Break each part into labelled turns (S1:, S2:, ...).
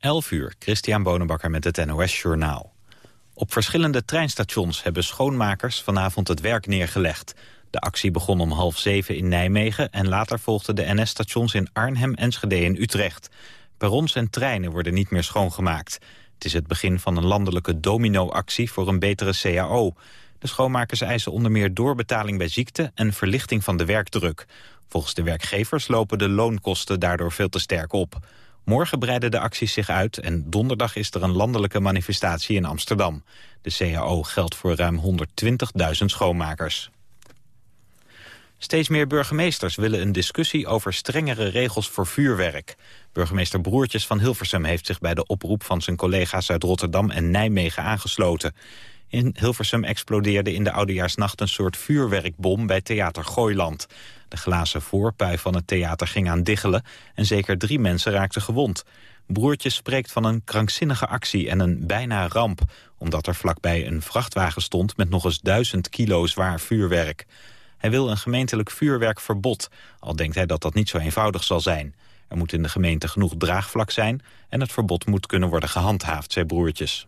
S1: 11 uur, Christian Bonenbakker met het NOS Journaal. Op verschillende treinstations hebben schoonmakers vanavond het werk neergelegd. De actie begon om half zeven in Nijmegen... en later volgden de NS-stations in Arnhem, Enschede en Utrecht. Perrons en treinen worden niet meer schoongemaakt. Het is het begin van een landelijke domino-actie voor een betere CAO. De schoonmakers eisen onder meer doorbetaling bij ziekte... en verlichting van de werkdruk. Volgens de werkgevers lopen de loonkosten daardoor veel te sterk op. Morgen breiden de acties zich uit en donderdag is er een landelijke manifestatie in Amsterdam. De CAO geldt voor ruim 120.000 schoonmakers. Steeds meer burgemeesters willen een discussie over strengere regels voor vuurwerk. Burgemeester Broertjes van Hilversum heeft zich bij de oproep van zijn collega's uit Rotterdam en Nijmegen aangesloten. In Hilversum explodeerde in de oudejaarsnacht een soort vuurwerkbom bij Theater Gooiland. De glazen voorpui van het theater ging aan diggelen en zeker drie mensen raakten gewond. Broertjes spreekt van een krankzinnige actie en een bijna ramp... omdat er vlakbij een vrachtwagen stond met nog eens duizend kilo zwaar vuurwerk. Hij wil een gemeentelijk vuurwerkverbod, al denkt hij dat dat niet zo eenvoudig zal zijn. Er moet in de gemeente genoeg draagvlak zijn en het verbod moet kunnen worden gehandhaafd, zei Broertjes.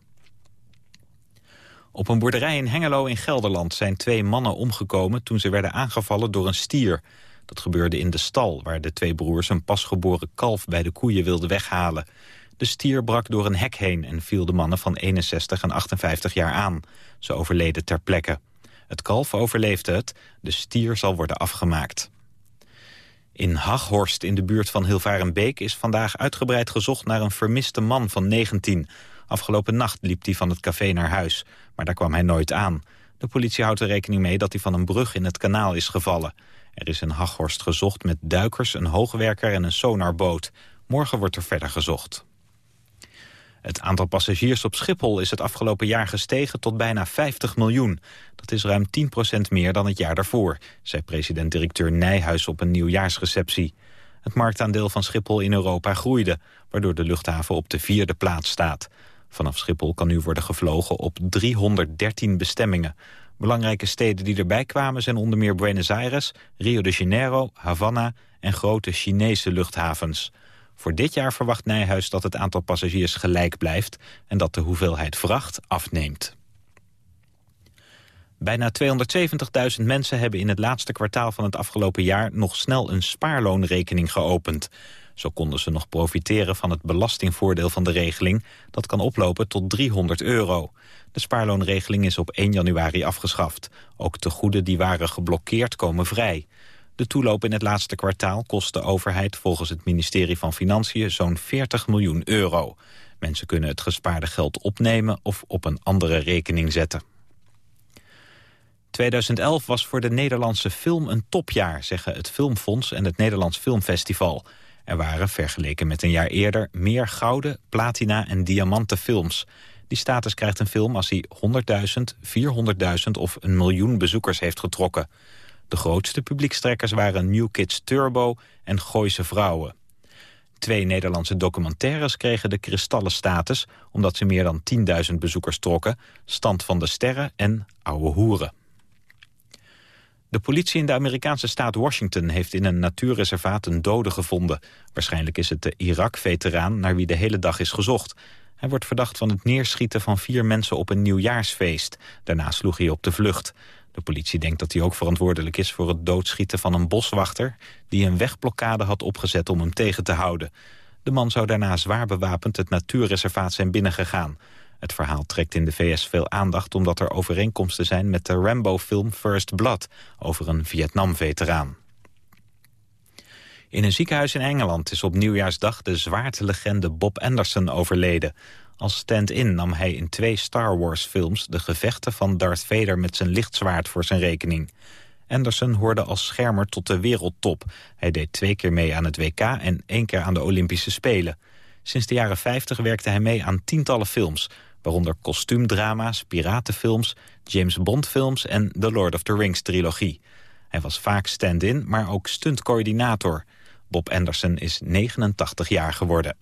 S1: Op een boerderij in Hengelo in Gelderland zijn twee mannen omgekomen toen ze werden aangevallen door een stier. Dat gebeurde in de stal waar de twee broers een pasgeboren kalf bij de koeien wilden weghalen. De stier brak door een hek heen en viel de mannen van 61 en 58 jaar aan. Ze overleden ter plekke. Het kalf overleefde het, de stier zal worden afgemaakt. In Haghorst in de buurt van Hilvarenbeek is vandaag uitgebreid gezocht naar een vermiste man van 19. Afgelopen nacht liep hij van het café naar huis, maar daar kwam hij nooit aan. De politie houdt er rekening mee dat hij van een brug in het kanaal is gevallen. Er is in Haghorst gezocht met duikers, een hoogwerker en een sonarboot. Morgen wordt er verder gezocht. Het aantal passagiers op Schiphol is het afgelopen jaar gestegen tot bijna 50 miljoen. Dat is ruim 10% meer dan het jaar daarvoor, zei president-directeur Nijhuis op een nieuwjaarsreceptie. Het marktaandeel van Schiphol in Europa groeide, waardoor de luchthaven op de vierde plaats staat. Vanaf Schiphol kan nu worden gevlogen op 313 bestemmingen. Belangrijke steden die erbij kwamen zijn onder meer Buenos Aires, Rio de Janeiro, Havana en grote Chinese luchthavens. Voor dit jaar verwacht Nijhuis dat het aantal passagiers gelijk blijft... en dat de hoeveelheid vracht afneemt. Bijna 270.000 mensen hebben in het laatste kwartaal van het afgelopen jaar... nog snel een spaarloonrekening geopend. Zo konden ze nog profiteren van het belastingvoordeel van de regeling. Dat kan oplopen tot 300 euro. De spaarloonregeling is op 1 januari afgeschaft. Ook de goeden die waren geblokkeerd komen vrij. De toeloop in het laatste kwartaal kost de overheid volgens het ministerie van Financiën zo'n 40 miljoen euro. Mensen kunnen het gespaarde geld opnemen of op een andere rekening zetten. 2011 was voor de Nederlandse film een topjaar, zeggen het Filmfonds en het Nederlands Filmfestival. Er waren, vergeleken met een jaar eerder, meer gouden, platina en diamanten films. Die status krijgt een film als hij 100.000, 400.000 of een miljoen bezoekers heeft getrokken. De grootste publiekstrekkers waren New Kids Turbo en Gooise Vrouwen. Twee Nederlandse documentaires kregen de kristallen status... omdat ze meer dan 10.000 bezoekers trokken. Stand van de Sterren en Oude Hoeren. De politie in de Amerikaanse staat Washington heeft in een natuurreservaat een dode gevonden. Waarschijnlijk is het de Irak-veteraan naar wie de hele dag is gezocht. Hij wordt verdacht van het neerschieten van vier mensen op een nieuwjaarsfeest. Daarna sloeg hij op de vlucht. De politie denkt dat hij ook verantwoordelijk is voor het doodschieten van een boswachter... die een wegblokkade had opgezet om hem tegen te houden. De man zou daarna zwaar bewapend het natuurreservaat zijn binnengegaan. Het verhaal trekt in de VS veel aandacht omdat er overeenkomsten zijn met de Rambo-film First Blood over een Vietnam-veteraan. In een ziekenhuis in Engeland is op nieuwjaarsdag de zwaartelegende Bob Anderson overleden. Als stand-in nam hij in twee Star Wars-films de gevechten van Darth Vader met zijn lichtzwaard voor zijn rekening. Anderson hoorde als schermer tot de wereldtop. Hij deed twee keer mee aan het WK en één keer aan de Olympische Spelen. Sinds de jaren 50 werkte hij mee aan tientallen films waaronder kostuumdrama's, piratenfilms, James Bond films en The Lord of the Rings trilogie. Hij was vaak stand-in, maar ook stuntcoördinator. Bob Anderson is 89 jaar geworden.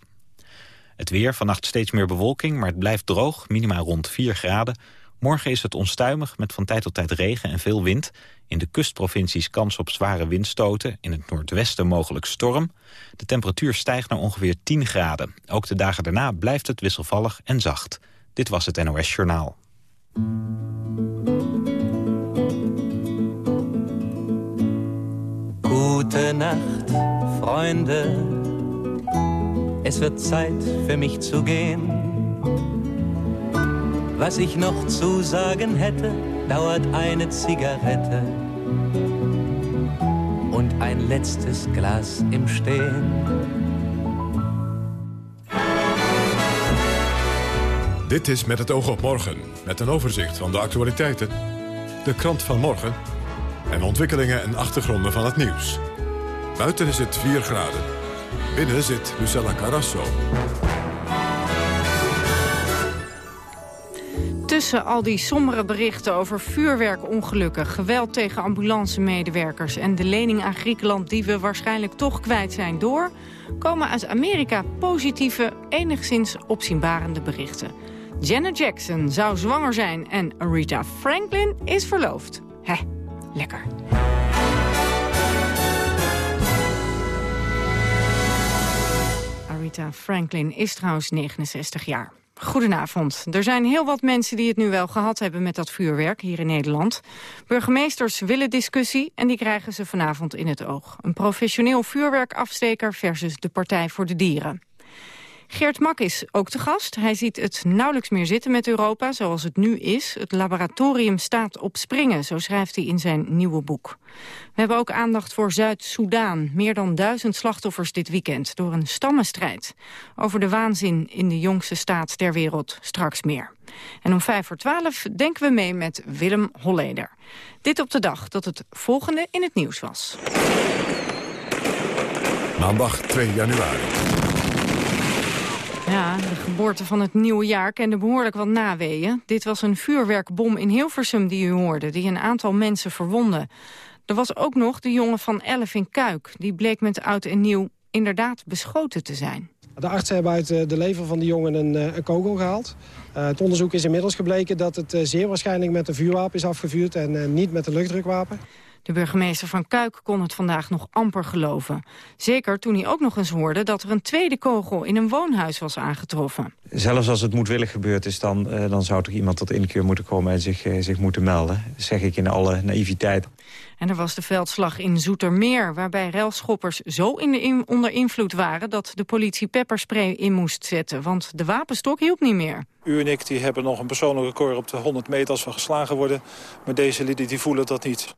S1: Het weer, vannacht steeds meer bewolking, maar het blijft droog, minimaal rond 4 graden. Morgen is het onstuimig met van tijd tot tijd regen en veel wind. In de kustprovincies kans op zware windstoten. In het noordwesten mogelijk storm. De temperatuur stijgt naar ongeveer 10 graden. Ook de dagen daarna blijft het wisselvallig en zacht. Dit was het NOS Journaal.
S2: Gute Nacht, Freunde. Es wird Zeit für mich zu gehen. Was ich noch zu sagen hätte, dauert eine Zigarette und ein letztes Glas im Stehen.
S3: Dit is Met het oog op morgen, met een overzicht van de actualiteiten, de krant van morgen en ontwikkelingen en achtergronden van het nieuws. Buiten is het 4 graden. Binnen zit Lucella Carrasso.
S4: Tussen al die sombere berichten over vuurwerkongelukken... geweld tegen ambulancemedewerkers... en de lening aan Griekenland die we waarschijnlijk toch kwijt zijn door... komen uit Amerika positieve, enigszins opzienbarende berichten. Janet Jackson zou zwanger zijn en Rita Franklin is verloofd. Hé, lekker. Rita Franklin is trouwens 69 jaar. Goedenavond. Er zijn heel wat mensen die het nu wel gehad hebben met dat vuurwerk hier in Nederland. Burgemeesters willen discussie en die krijgen ze vanavond in het oog. Een professioneel vuurwerkafsteker versus de Partij voor de Dieren. Geert Mak is ook te gast. Hij ziet het nauwelijks meer zitten met Europa zoals het nu is. Het laboratorium staat op springen, zo schrijft hij in zijn nieuwe boek. We hebben ook aandacht voor Zuid-Soedan. Meer dan duizend slachtoffers dit weekend door een stammenstrijd. Over de waanzin in de jongste staat ter wereld straks meer. En om vijf voor twaalf denken we mee met Willem Holleder. Dit op de dag dat het volgende in het nieuws was.
S3: Maandag 2 januari.
S4: Ja, de geboorte van het nieuwe jaar kende behoorlijk wat naweeën. Dit was een vuurwerkbom in Hilversum die u hoorde, die een aantal mensen verwonde. Er was ook nog de jongen van 11 in Kuik. Die bleek met oud en nieuw inderdaad beschoten te zijn.
S5: De artsen hebben uit eh, de lever van de jongen een, eh, kogel gehaald. Uh, het onderzoek is inmiddels gebleken dat het zeer waarschijnlijk met een vuurwapen is afgevuurd... en niet met een luchtdrukwapen.
S4: De burgemeester van Kuik kon het vandaag nog amper geloven. Zeker toen hij ook nog eens hoorde dat er een tweede kogel in een woonhuis was aangetroffen.
S6: Zelfs als het moedwillig gebeurd is, dan, uh, dan zou toch iemand tot inkeer moeten komen en zich, uh, zich moeten melden. Dat zeg ik in alle naïviteit.
S4: En er was de veldslag in Zoetermeer, waarbij relschoppers zo in de in, onder invloed waren... dat de politie pepperspray in moest zetten, want de wapenstok hielp niet meer.
S7: U en ik die hebben nog een persoonlijk record op de 100 meter als we geslagen worden. Maar deze lieden die voelen dat niet.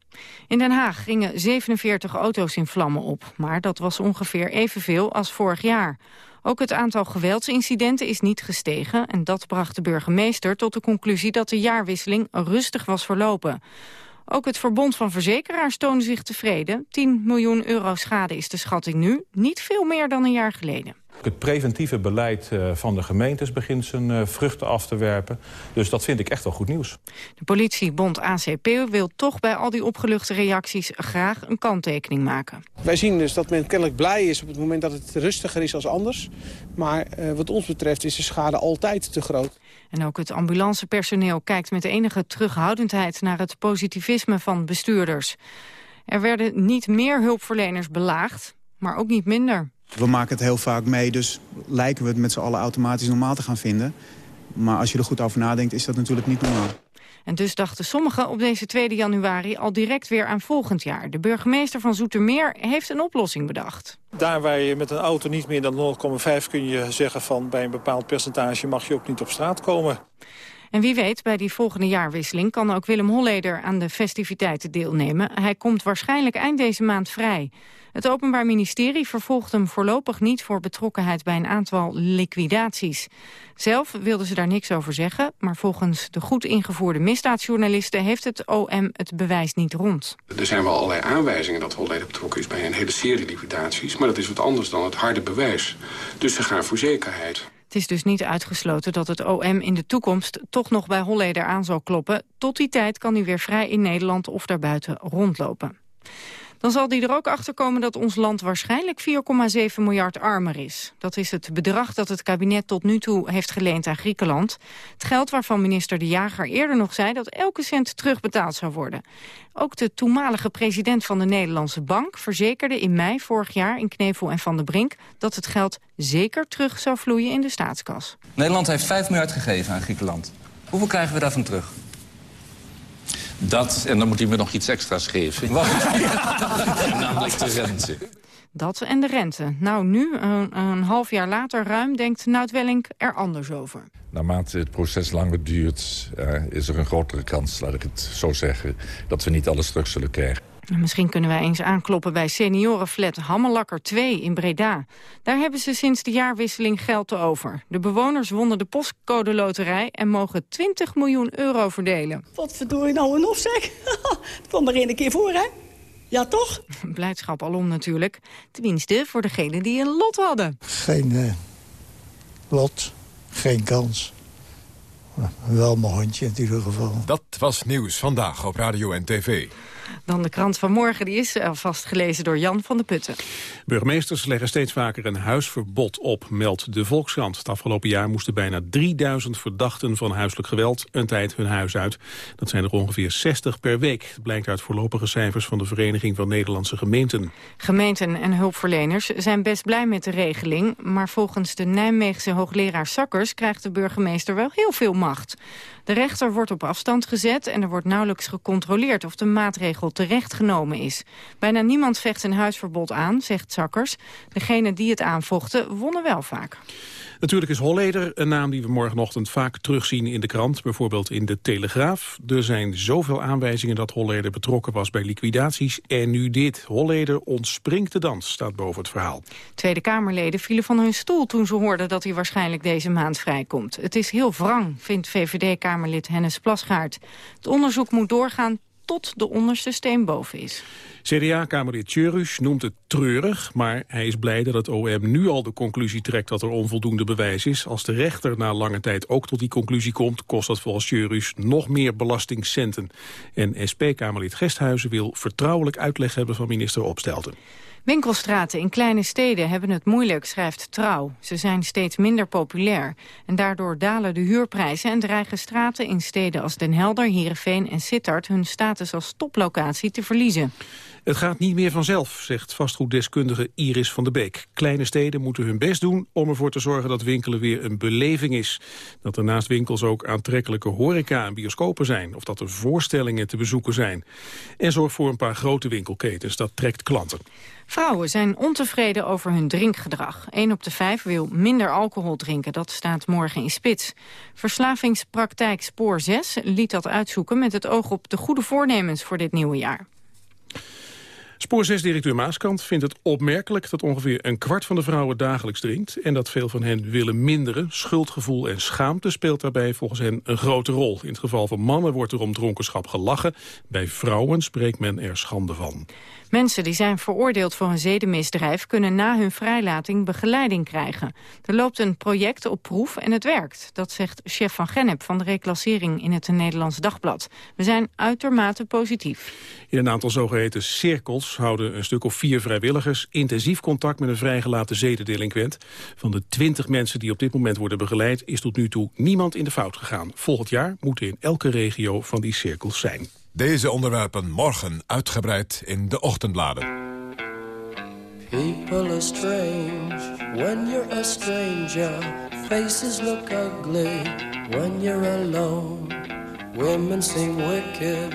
S4: In Den Haag gingen 47 auto's in vlammen op. Maar dat was ongeveer evenveel als vorig jaar. Ook het aantal geweldsincidenten is niet gestegen... en dat bracht de burgemeester tot de conclusie dat de jaarwisseling rustig was verlopen. Ook het Verbond van Verzekeraars toonde zich tevreden. 10 miljoen euro schade is de schatting nu, niet veel meer dan een jaar geleden.
S8: Het preventieve beleid eh, van de gemeentes begint zijn eh, vruchten af te werpen. Dus dat vind ik echt wel goed nieuws.
S4: De politiebond ACP wil toch bij al die opgeluchte reacties graag een kanttekening maken.
S9: Wij zien dus dat men kennelijk blij is op het moment dat het rustiger is als anders. Maar uh, wat ons betreft is de schade altijd te groot.
S4: En ook het ambulancepersoneel kijkt met enige terughoudendheid naar het positivisme van bestuurders. Er werden niet meer hulpverleners belaagd, maar ook niet minder.
S10: We maken het heel vaak mee, dus lijken we het met z'n allen automatisch normaal te gaan vinden. Maar als je er goed over nadenkt, is dat natuurlijk niet normaal.
S4: En dus dachten sommigen op deze 2 januari al direct weer aan volgend jaar. De burgemeester van Zoetermeer heeft een oplossing bedacht.
S7: Daar waar je met een auto niet meer dan 0,5 kun je zeggen van bij een bepaald percentage mag je ook niet op straat komen.
S4: En wie weet, bij die volgende jaarwisseling kan ook Willem Holleder aan de festiviteiten deelnemen. Hij komt waarschijnlijk eind deze maand vrij. Het Openbaar Ministerie vervolgt hem voorlopig niet voor betrokkenheid bij een aantal liquidaties. Zelf wilden ze daar niks over zeggen, maar volgens de goed ingevoerde misdaadjournalisten heeft het OM het bewijs niet rond.
S11: Er zijn wel allerlei aanwijzingen dat Holleder betrokken is bij een hele serie liquidaties, maar dat is wat anders dan het harde bewijs. Dus ze gaan voor zekerheid.
S4: Het is dus niet uitgesloten dat het OM in de toekomst toch nog bij Holleder aan zal kloppen. Tot die tijd kan hij weer vrij in Nederland of daarbuiten rondlopen. Dan zal die er ook achter komen dat ons land waarschijnlijk 4,7 miljard armer is. Dat is het bedrag dat het kabinet tot nu toe heeft geleend aan Griekenland. Het geld waarvan minister De Jager eerder nog zei dat elke cent terugbetaald zou worden. Ook de toenmalige president van de Nederlandse Bank verzekerde in mei vorig jaar in Knevel en Van der Brink dat het geld zeker terug zou vloeien in de staatskas.
S12: Nederland heeft 5 miljard gegeven aan Griekenland. Hoeveel krijgen we daarvan terug?
S13: Dat, en dan moet hij me nog iets extra's geven. Namelijk de rente.
S4: Dat en de rente. Nou, nu, een, een half jaar later ruim, denkt Nout Welling er anders over.
S14: Naarmate het proces langer duurt, uh, is er een grotere kans, laat ik het zo zeggen, dat we niet alles terug zullen krijgen.
S4: Misschien kunnen wij eens aankloppen bij seniorenflat Hammelakker 2 in Breda. Daar hebben ze sinds de jaarwisseling geld te over. De bewoners wonnen de postcode loterij en mogen 20 miljoen euro verdelen.
S15: Wat verdorie nou een of zeg. Het kwam er één keer voor, hè? Ja, toch?
S4: Blijdschap alom natuurlijk. Tenminste, voor degenen die een lot hadden.
S16: Geen uh, lot, geen kans. Wel mijn hondje in ieder geval.
S3: Dat was nieuws vandaag op Radio en TV.
S4: Dan de krant van morgen, die is alvast gelezen door Jan van de Putten.
S17: Burgemeesters leggen steeds vaker een huisverbod op, meldt de Volkskrant. Het afgelopen jaar moesten bijna 3000 verdachten van huiselijk geweld een tijd hun huis uit. Dat zijn er ongeveer 60 per week. Dat blijkt uit voorlopige cijfers van de Vereniging van Nederlandse Gemeenten.
S4: Gemeenten en hulpverleners zijn best blij met de regeling, maar volgens de Nijmeegse hoogleraar Sakkers krijgt de burgemeester wel heel veel macht. De rechter wordt op afstand gezet en er wordt nauwelijks gecontroleerd of de maatregel terecht genomen is. Bijna niemand vecht een huisverbod aan, zegt Zakkers. Degenen die het aanvochten wonnen wel vaak.
S17: Natuurlijk is Holleder een naam die we morgenochtend vaak terugzien in de krant. Bijvoorbeeld in de Telegraaf. Er zijn zoveel aanwijzingen dat Holleder betrokken was bij liquidaties. En nu dit. Holleder ontspringt de dans, staat boven het verhaal.
S4: Tweede Kamerleden vielen van hun stoel toen ze hoorden dat hij waarschijnlijk deze maand vrijkomt. Het is heel wrang, vindt VVD-Kamerlid Hennis Plasgaard. Het onderzoek moet doorgaan tot de onderste steen boven is.
S17: CDA-kamerlid Tjurus noemt het treurig, maar hij is blij dat OM nu al de conclusie trekt dat er onvoldoende bewijs is. Als de rechter na lange tijd ook tot die conclusie komt, kost dat volgens Tjurus nog meer belastingcenten. En SP-kamerlid Gesthuizen wil vertrouwelijk uitleg hebben van minister Opstelten.
S4: Winkelstraten in kleine steden hebben het moeilijk, schrijft Trouw. Ze zijn steeds minder populair. En daardoor dalen de huurprijzen en dreigen straten in steden als Den Helder, Heerenveen en Sittard hun status als toplocatie te verliezen.
S17: Het gaat niet meer vanzelf, zegt vastgoeddeskundige Iris van der Beek. Kleine steden moeten hun best doen om ervoor te zorgen dat winkelen weer een beleving is. Dat er naast winkels ook aantrekkelijke horeca en bioscopen zijn. Of dat er voorstellingen te bezoeken zijn. En zorg voor een paar grote winkelketens, dat trekt klanten.
S4: Vrouwen zijn ontevreden over hun drinkgedrag. 1 op de 5 wil minder alcohol drinken, dat staat morgen in spits. Verslavingspraktijk Spoor 6 liet dat uitzoeken met het oog op de goede voornemens voor dit nieuwe jaar.
S17: Spoor 6-directeur Maaskant vindt het opmerkelijk dat ongeveer een kwart van de vrouwen dagelijks drinkt en dat veel van hen willen minderen. Schuldgevoel en schaamte speelt daarbij volgens hen een grote rol. In het geval van mannen wordt er om dronkenschap gelachen. Bij vrouwen spreekt men er schande van.
S4: Mensen die zijn veroordeeld voor een zedenmisdrijf... kunnen na hun vrijlating begeleiding krijgen. Er loopt een project op proef en het werkt. Dat zegt chef van Gennep van de reclassering in het Nederlands Dagblad. We zijn uitermate positief.
S17: In een aantal zogeheten cirkels houden een stuk of vier vrijwilligers... intensief contact met een vrijgelaten zedendelinquent. Van de twintig mensen die op dit moment worden begeleid... is tot nu toe niemand in de fout gegaan. Volgend jaar moeten in elke regio van die cirkels zijn.
S3: Deze onderwerpen morgen uitgebreid in de ochtendbladen.
S18: People are strange when you're a stranger. Faces look ugly when you're alone. Women seem wicked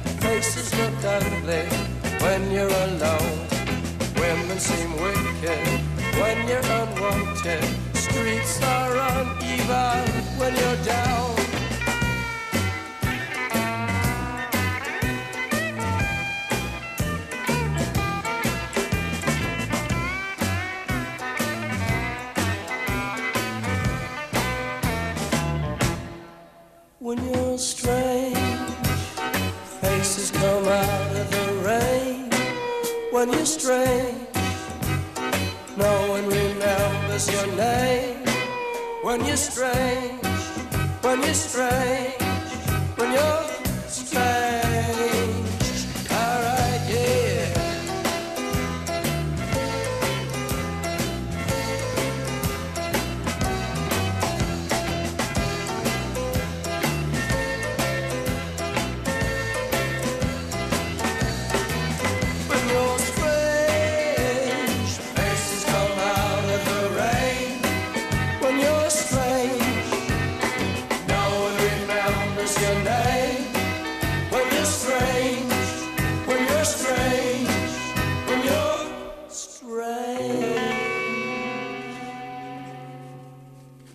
S18: Faces look ugly when you're alone. Women seem wicked when you're unwanted. Streets are uneven when you're down. When you're strange. No one remembers your name when you're strange. When you're strange. When you're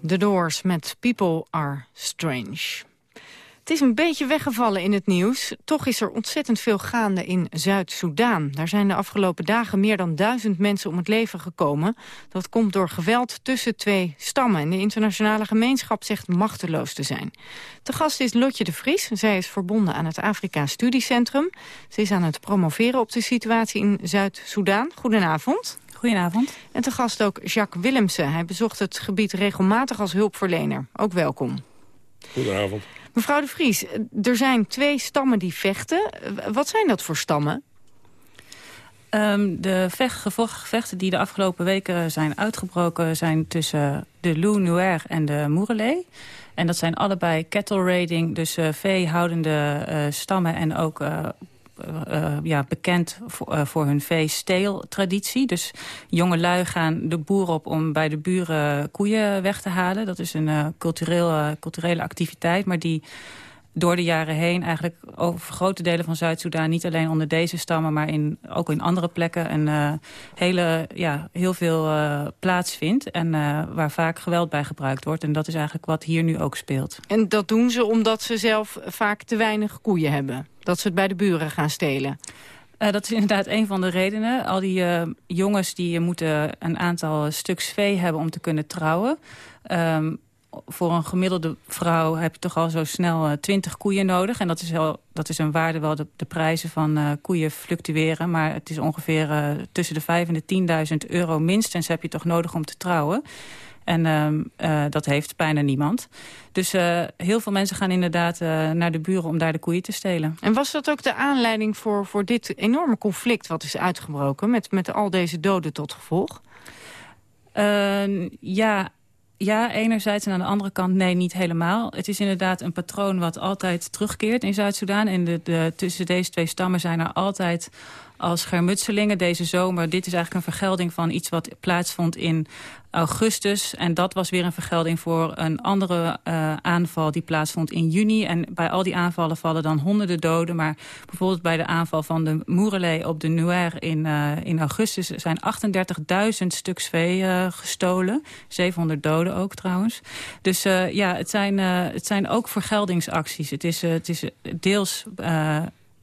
S18: The
S4: Doors met People Are Strange. Het is een beetje weggevallen in het nieuws. Toch is er ontzettend veel gaande in Zuid-Soedan. Daar zijn de afgelopen dagen meer dan duizend mensen om het leven gekomen. Dat komt door geweld tussen twee stammen. En de internationale gemeenschap zegt machteloos te zijn. De gast is Lotje de Vries. Zij is verbonden aan het Afrika Studiecentrum. Ze is aan het promoveren op de situatie in Zuid-Soedan. Goedenavond.
S19: Goedenavond.
S4: En te gast ook Jacques Willemsen. Hij bezocht het gebied regelmatig als hulpverlener. Ook welkom.
S20: Goedenavond.
S4: Mevrouw de Vries, er zijn twee stammen die vechten. Wat zijn dat voor stammen?
S19: Ehm, de vecht, gevechten die de afgelopen weken zijn uitgebroken... zijn tussen de Lou Nuer en de Moerele. En dat zijn allebei cattle raiding, dus uh, veehoudende uh, stammen... en ook uh, uh, ja, bekend voor, uh, voor hun veesteeltraditie. Dus jonge lui gaan de boer op om bij de buren koeien weg te halen. Dat is een uh, culturele activiteit, maar die door de jaren heen eigenlijk over grote delen van Zuid-Soedan... niet alleen onder deze stammen, maar in, ook in andere plekken... een hele, ja, heel veel uh, plaatsvindt en waar vaak geweld bij gebruikt wordt. En dat is eigenlijk wat hier nu ook speelt.
S4: En dat doen ze omdat ze zelf vaak te weinig koeien hebben? Dat ze het bij de buren gaan stelen?
S19: Uh, dat is inderdaad een van de redenen. Al die uh, jongens die moeten een aantal stuks vee hebben om te kunnen trouwen. Um, voor een gemiddelde vrouw heb je toch al zo snel uh, 20 koeien nodig. En dat is, wel, dat is een waarde wel de, de prijzen van koeien fluctueren. Maar het is ongeveer tussen de 5 en de 10.000 euro minstens heb je toch nodig om te trouwen. En uh, dat heeft bijna niemand. Dus uh, heel veel mensen gaan inderdaad uh, naar de buren om daar de koeien te stelen.
S4: En was dat ook de aanleiding voor, voor dit enorme conflict wat is uitgebroken... met, met al deze doden tot gevolg?
S19: ja, ja, enerzijds en aan de andere kant nee, niet helemaal. Het is inderdaad een patroon wat altijd terugkeert in Zuid-Soedan. En de, de, tussen deze twee stammen zijn er altijd als schermutselingen deze zomer. Dit is eigenlijk een vergelding van iets wat plaatsvond in augustus. En dat was weer een vergelding voor een andere uh, aanval die plaatsvond in juni. En bij al die aanvallen vallen dan honderden doden. Maar bijvoorbeeld bij de aanval van de Moerele op de Nuer in, uh, in augustus... zijn 38.000 stuks vee uh, gestolen. 700 doden ook trouwens. Dus ja, het zijn, het zijn ook vergeldingsacties. Het is, het is deels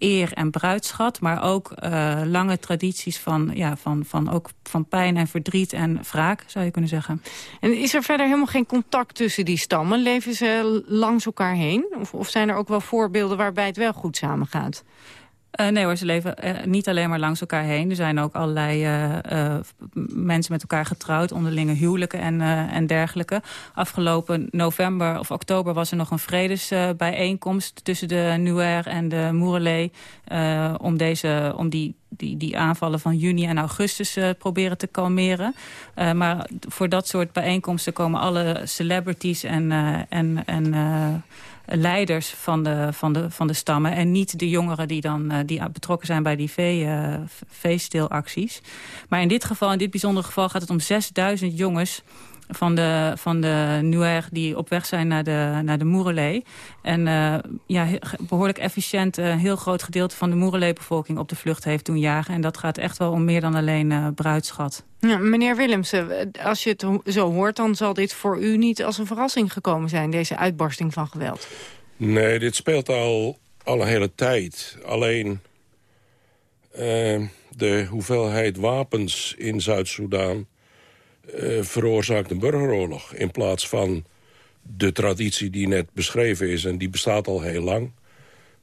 S19: eer en bruidschat, maar ook uh, lange tradities van, ja, van, van, ook van pijn en verdriet en wraak, zou je kunnen zeggen.
S4: En is er verder helemaal geen contact tussen die stammen? Leven ze langs elkaar heen? Of, of zijn er ook wel voorbeelden waarbij het wel goed samengaat?
S19: Uh, nee hoor, ze leven uh, niet alleen maar langs elkaar heen. Er zijn ook allerlei uh, mensen met elkaar getrouwd, onderlinge huwelijken en, en dergelijke. Afgelopen november of oktober was er nog een vredesbijeenkomst tussen de Nuer en de Moerele om, deze, om die, die, die aanvallen van juni en augustus proberen te kalmeren. maar voor dat soort bijeenkomsten komen alle celebrities en, en, en leiders van de, van, de, van de stammen... en niet de jongeren die, dan, uh, die betrokken zijn bij die vee, uh, veesteelacties. Maar in dit geval, in dit bijzondere geval... gaat het om 6000 jongens van de, van de Nuer die op weg zijn naar de, naar de Moerele. En uh, ja, behoorlijk efficiënt een heel groot gedeelte van de Moerele-bevolking op de vlucht heeft doen jagen. En dat gaat echt wel om meer dan alleen uh, bruidschat.
S4: Ja, meneer Willemsen, als je het zo hoort... dan zal dit voor u niet als een verrassing gekomen zijn, deze uitbarsting van geweld.
S20: Nee, dit speelt al, al een hele tijd. Alleen uh, de hoeveelheid wapens in Zuid-Soedan... Uh, veroorzaakt een burgeroorlog in plaats van de traditie die net beschreven is, en die bestaat al heel lang...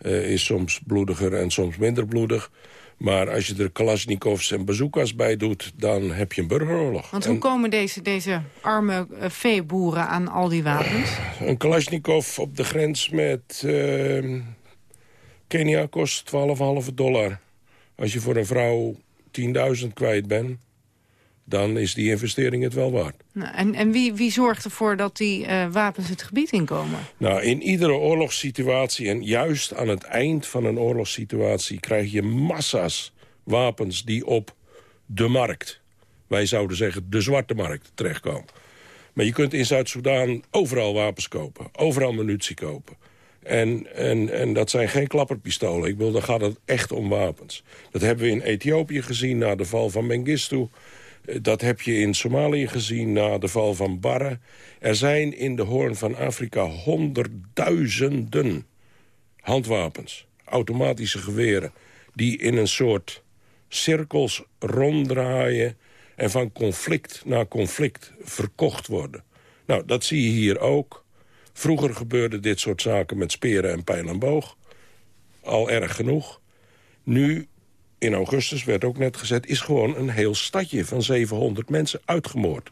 S20: Uh, is soms bloediger en soms minder bloedig. Maar als je er Kalashnikovs en bazookas bij doet, dan heb je een burgeroorlog.
S4: Want hoe
S20: en,
S4: komen deze, deze arme uh, veeboeren aan al die wapens?
S20: Een Kalashnikov op de grens met Kenia kost 12,5 dollar. Als je voor een vrouw 10.000 kwijt bent, dan is die investering het wel waard.
S4: Nou, en en wie, wie zorgt ervoor dat die uh, wapens het gebied inkomen?
S20: Nou, in iedere oorlogssituatie en juist aan het eind van een oorlogssituatie... krijg je massa's wapens die op de markt... wij zouden zeggen de zwarte markt terechtkomen. Maar je kunt in Zuid-Soedan overal wapens kopen. Overal munitie kopen. En, en, en dat zijn geen klapperpistolen. Ik bedoel, dan gaat het echt om wapens. Dat hebben we in Ethiopië gezien na de val van Mengistu. Dat heb je in Somalië gezien na de val van Barre. Er zijn in de Hoorn van Afrika honderdduizenden handwapens. Automatische geweren. Die in een soort cirkels ronddraaien... en van conflict naar conflict verkocht worden. Nou, dat zie je hier ook. Vroeger gebeurde dit soort zaken met speren en pijl en boog. Al erg genoeg. Nu, in augustus werd ook net gezet... is gewoon een heel stadje van 700 mensen uitgemoord.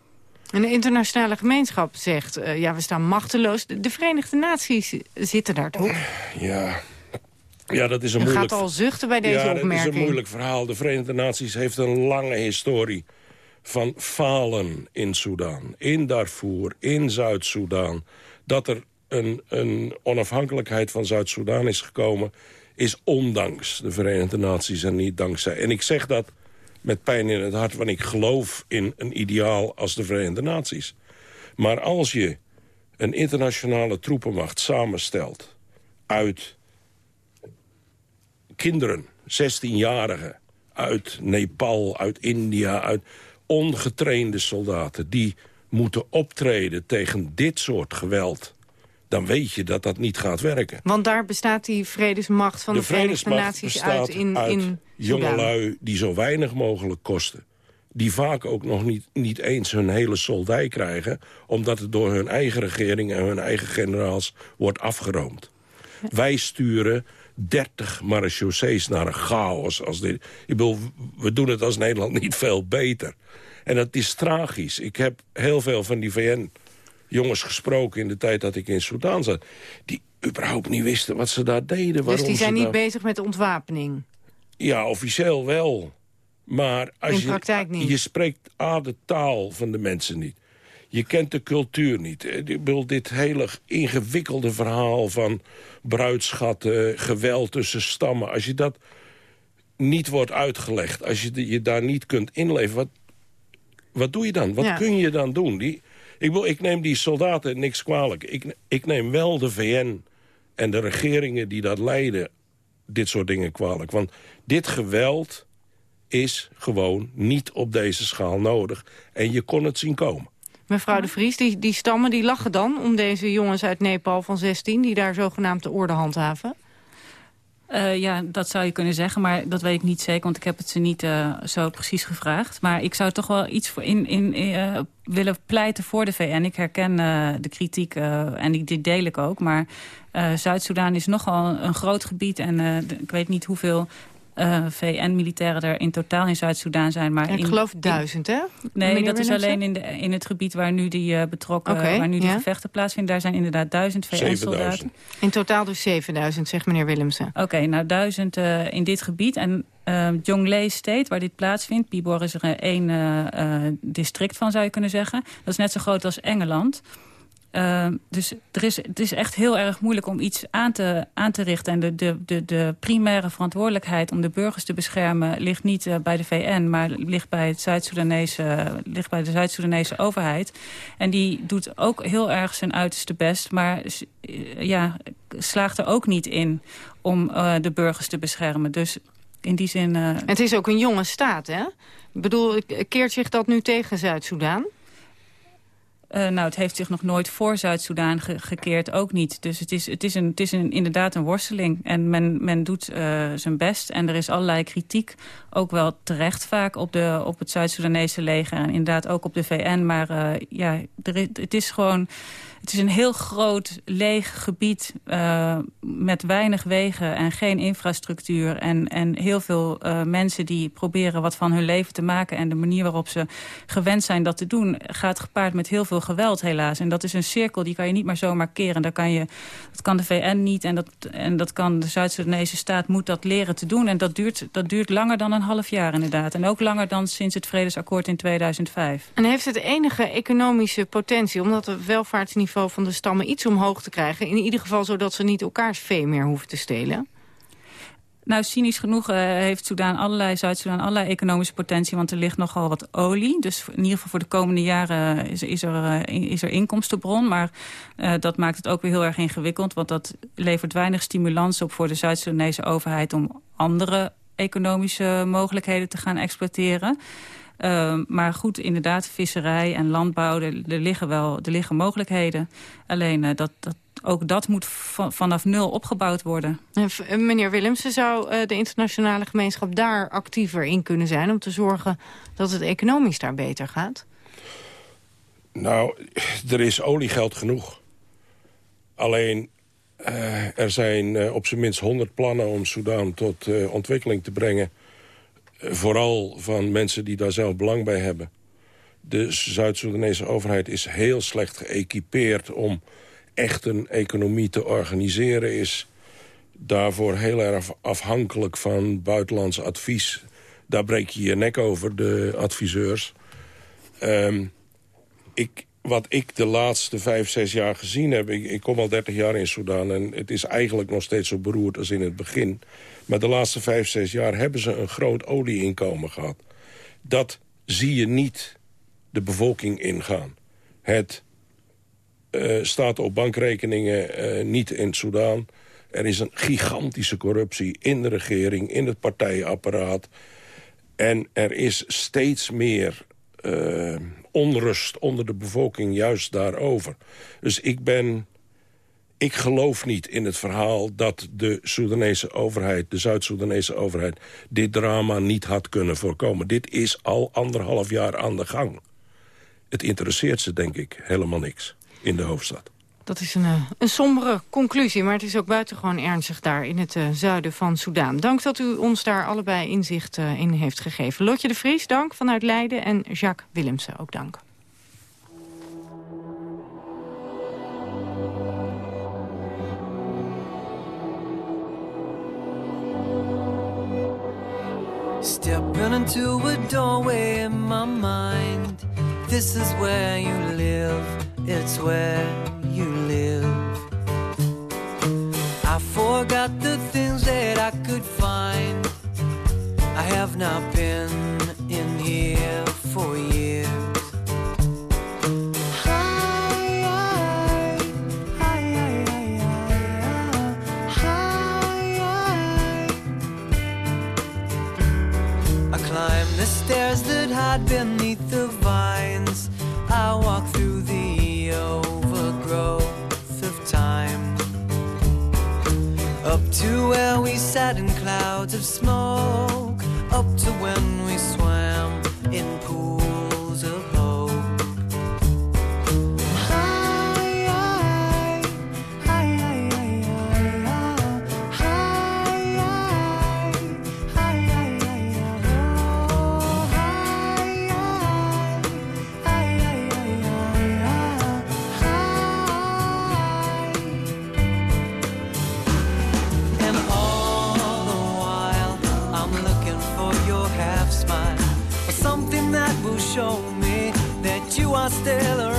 S4: En de internationale gemeenschap zegt... Uh, ja, we staan machteloos. De, de, Verenigde Naties zitten daar toch?
S20: Ja, ja dat is een
S4: U
S20: moeilijk...
S4: gaat al zuchten bij deze
S20: ja,
S4: opmerking.
S20: dat is een moeilijk verhaal. De Verenigde Naties heeft een lange historie van falen in Soedan. In Darfur, in Zuid-Soedan dat er een, een onafhankelijkheid van Zuid-Soedan is gekomen... is ondanks de Verenigde Naties en niet dankzij. En ik zeg dat met pijn in het hart, want ik geloof in een ideaal als de Verenigde Naties. Maar als je een internationale troepenmacht samenstelt... uit kinderen, 16-jarigen, uit Nepal, uit India... uit ongetrainde soldaten die moeten optreden tegen dit soort geweld... dan weet je dat dat niet gaat werken.
S4: Want daar bestaat die vredesmacht van de, de Verenigde Naties uit in,
S20: uit
S4: in
S20: jongelui die zo weinig mogelijk kosten. Die vaak ook nog niet, niet eens hun hele soldij krijgen... omdat het door hun eigen regering en hun eigen generaals wordt afgeroomd. Ja. Wij sturen 30 marechaussees naar een chaos als dit. Ik bedoel, we doen het als Nederland niet veel beter. En dat is tragisch. Ik heb heel veel van die VN-jongens gesproken in de tijd dat ik in Soedan zat. Die überhaupt niet wisten wat ze daar deden.
S4: Dus die zijn niet
S20: daar...
S4: bezig met ontwapening?
S20: Ja, officieel wel. Maar als
S4: in
S20: je,
S4: praktijk niet?
S20: je spreekt A, de taal van de mensen niet. Je kent de cultuur niet. Ik bedoel, dit hele ingewikkelde verhaal van bruidschatten, geweld tussen stammen. Als je dat niet wordt uitgelegd, als je je daar niet kunt inleven... wat, wat doe je dan? Wat
S4: Ja.
S20: kun je dan doen? Die, ik, ik neem die soldaten niks kwalijk. Ik, ik neem wel de VN en de regeringen die dat leiden... dit soort dingen kwalijk. Want dit geweld is gewoon niet op deze schaal nodig. En je kon het zien komen.
S4: Mevrouw de Vries, die, die stammen die lachen dan om deze jongens uit Nepal van 16... die daar zogenaamd de orde handhaven?
S19: Uh, ja, dat zou je kunnen zeggen, maar dat weet ik niet zeker... want ik heb het ze niet uh, zo precies gevraagd. Maar ik zou toch wel iets voor in, in, uh, willen pleiten voor de VN. Ik herken de kritiek en die, deel ik ook. Maar Zuid-Soedan is nogal een, groot gebied... en ik weet niet hoeveel uh, VN-militairen er in totaal in Zuid-Soedan zijn. Maar
S4: ik
S19: in,
S4: geloof duizend, hè?
S19: Nee,
S4: Meneer
S19: dat is alleen in, de, in het gebied waar nu die uh, betrokken,
S4: okay,
S19: waar nu die
S4: ja.
S19: gevechten plaatsvinden. Daar zijn inderdaad duizend VN-soldaten.
S4: In totaal dus 7000, zegt meneer Willemsen.
S19: Oké, okay, nou duizend uh, in dit gebied. En uh, Jonglei State, waar dit plaatsvindt, Pibor is er één district van, zou je kunnen zeggen. Dat is net zo groot als Engeland. Uh, dus er is, het is echt heel erg moeilijk om iets aan te, aan te richten. En de, de, de, de primaire verantwoordelijkheid om de burgers te beschermen... ligt niet uh, bij de VN, maar ligt bij, het Zuid-Soedanese, ligt bij de Zuid-Soedanese overheid. En die doet ook heel erg zijn uiterste best... maar uh, ja, slaagt er ook niet in om uh, de burgers te beschermen. Dus in die zin...
S4: Het is ook een jonge staat, hè? Ik bedoel, keert zich dat nu tegen Zuid-Soedan?
S19: Uh, nou, het heeft zich nog nooit voor Zuid-Soedan ge gekeerd, ook niet. Dus het is, het is, een, het is een, inderdaad een worsteling. En men, men doet uh, zijn best. En er is allerlei kritiek, ook wel terecht vaak, op, de, op het Zuid-Soedanese leger. En inderdaad ook op de VN. Maar uh, ja, het is gewoon... het is een heel groot, leeg gebied uh, met weinig wegen en geen infrastructuur. En, en heel veel uh, mensen die proberen wat van hun leven te maken. En de manier waarop ze gewend zijn dat te doen... gaat gepaard met heel veel geweld helaas. En dat is een cirkel, die kan je niet maar zomaar keren. Kan je, dat kan de VN niet en dat, en dat kan de Zuid-Soedanese staat moet dat leren te doen. En dat duurt, dat duurt langer dan een half jaar inderdaad. En ook langer dan sinds het Vredesakkoord in 2005.
S4: En heeft het enige economische potentie... om dat welvaartsniveau van de stammen iets omhoog te krijgen? In ieder geval zodat ze niet elkaars vee meer hoeven te stelen?
S19: Nou, cynisch genoeg uh, heeft Soedan allerlei, Zuid-Soedan allerlei economische potentie, want er ligt nogal wat olie. Dus in ieder geval voor de komende jaren is, is, er, uh, is er inkomstenbron. Maar uh, dat maakt het ook weer heel erg ingewikkeld, want dat levert weinig stimulans op voor de Zuid-Soedanese overheid om andere economische mogelijkheden te gaan exploiteren. Uh, maar goed, inderdaad, visserij en landbouw, er, er liggen wel er liggen mogelijkheden. Alleen uh, dat, dat, ook dat moet vanaf nul opgebouwd worden.
S4: En meneer Willemsen, zou uh, de internationale gemeenschap daar actiever in kunnen zijn... om te zorgen dat het economisch daar beter gaat?
S20: Nou, er is oliegeld genoeg. Alleen, uh, er zijn uh, op zijn minst 100 plannen om Soedan tot uh, ontwikkeling te brengen. Vooral van mensen die daar zelf belang bij hebben. De Zuid-Soedanese overheid is heel slecht geëquipeerd om echt een economie te organiseren... is daarvoor heel erg afhankelijk van buitenlands advies. Daar breek je je nek over, de adviseurs. Um, ik, wat ik de laatste vijf, zes jaar gezien heb... Ik, kom al dertig jaar in Sudan en het is eigenlijk nog steeds zo beroerd als in het begin. Maar de laatste vijf, zes jaar hebben ze een groot olieinkomen gehad. Dat zie je niet de bevolking ingaan. Het uh, staat op bankrekeningen uh, niet in Soedan. Er is een gigantische corruptie in de regering, in het partijenapparaat. En er is steeds meer uh, onrust onder de bevolking juist daarover. Dus ik ben... Ik geloof niet in het verhaal dat de Soedanese overheid... de Zuid-Soedanese overheid dit drama niet had kunnen voorkomen. Dit is al anderhalf jaar aan de gang. Het interesseert ze, denk ik, helemaal niks in de hoofdstad.
S4: Dat is een, uh, een sombere conclusie, maar het is ook buitengewoon ernstig daar in het uh, zuiden van Soudaan. Dank dat u ons daar allebei inzicht uh, in heeft gegeven. Lotje de Vries, dank vanuit Leiden en Jacques Willemsen ook dank.
S21: Stepping into a doorway in my mind This is where you live it's where you live. I forgot the things that I could find. I have not been in here for years. I climbed the stairs that hide beneath the vines. I walk through the overgrowth of time. Up to where we sat in clouds of smoke, up to when we swam show me that you are still around.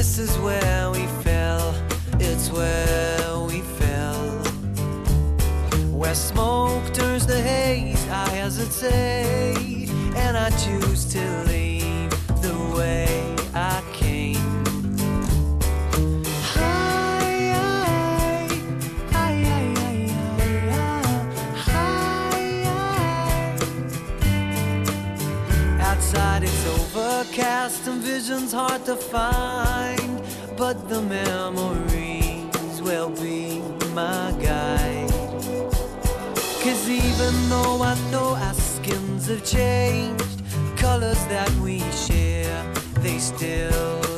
S21: this is where we fell, it's where we fell. Where smoke turns to haze, I hesitate, and I choose to leave the way I came. Outside it's overcast hard to find, but the memories will be my guide. Cause even though I know our skins have changed, colors that we share, they still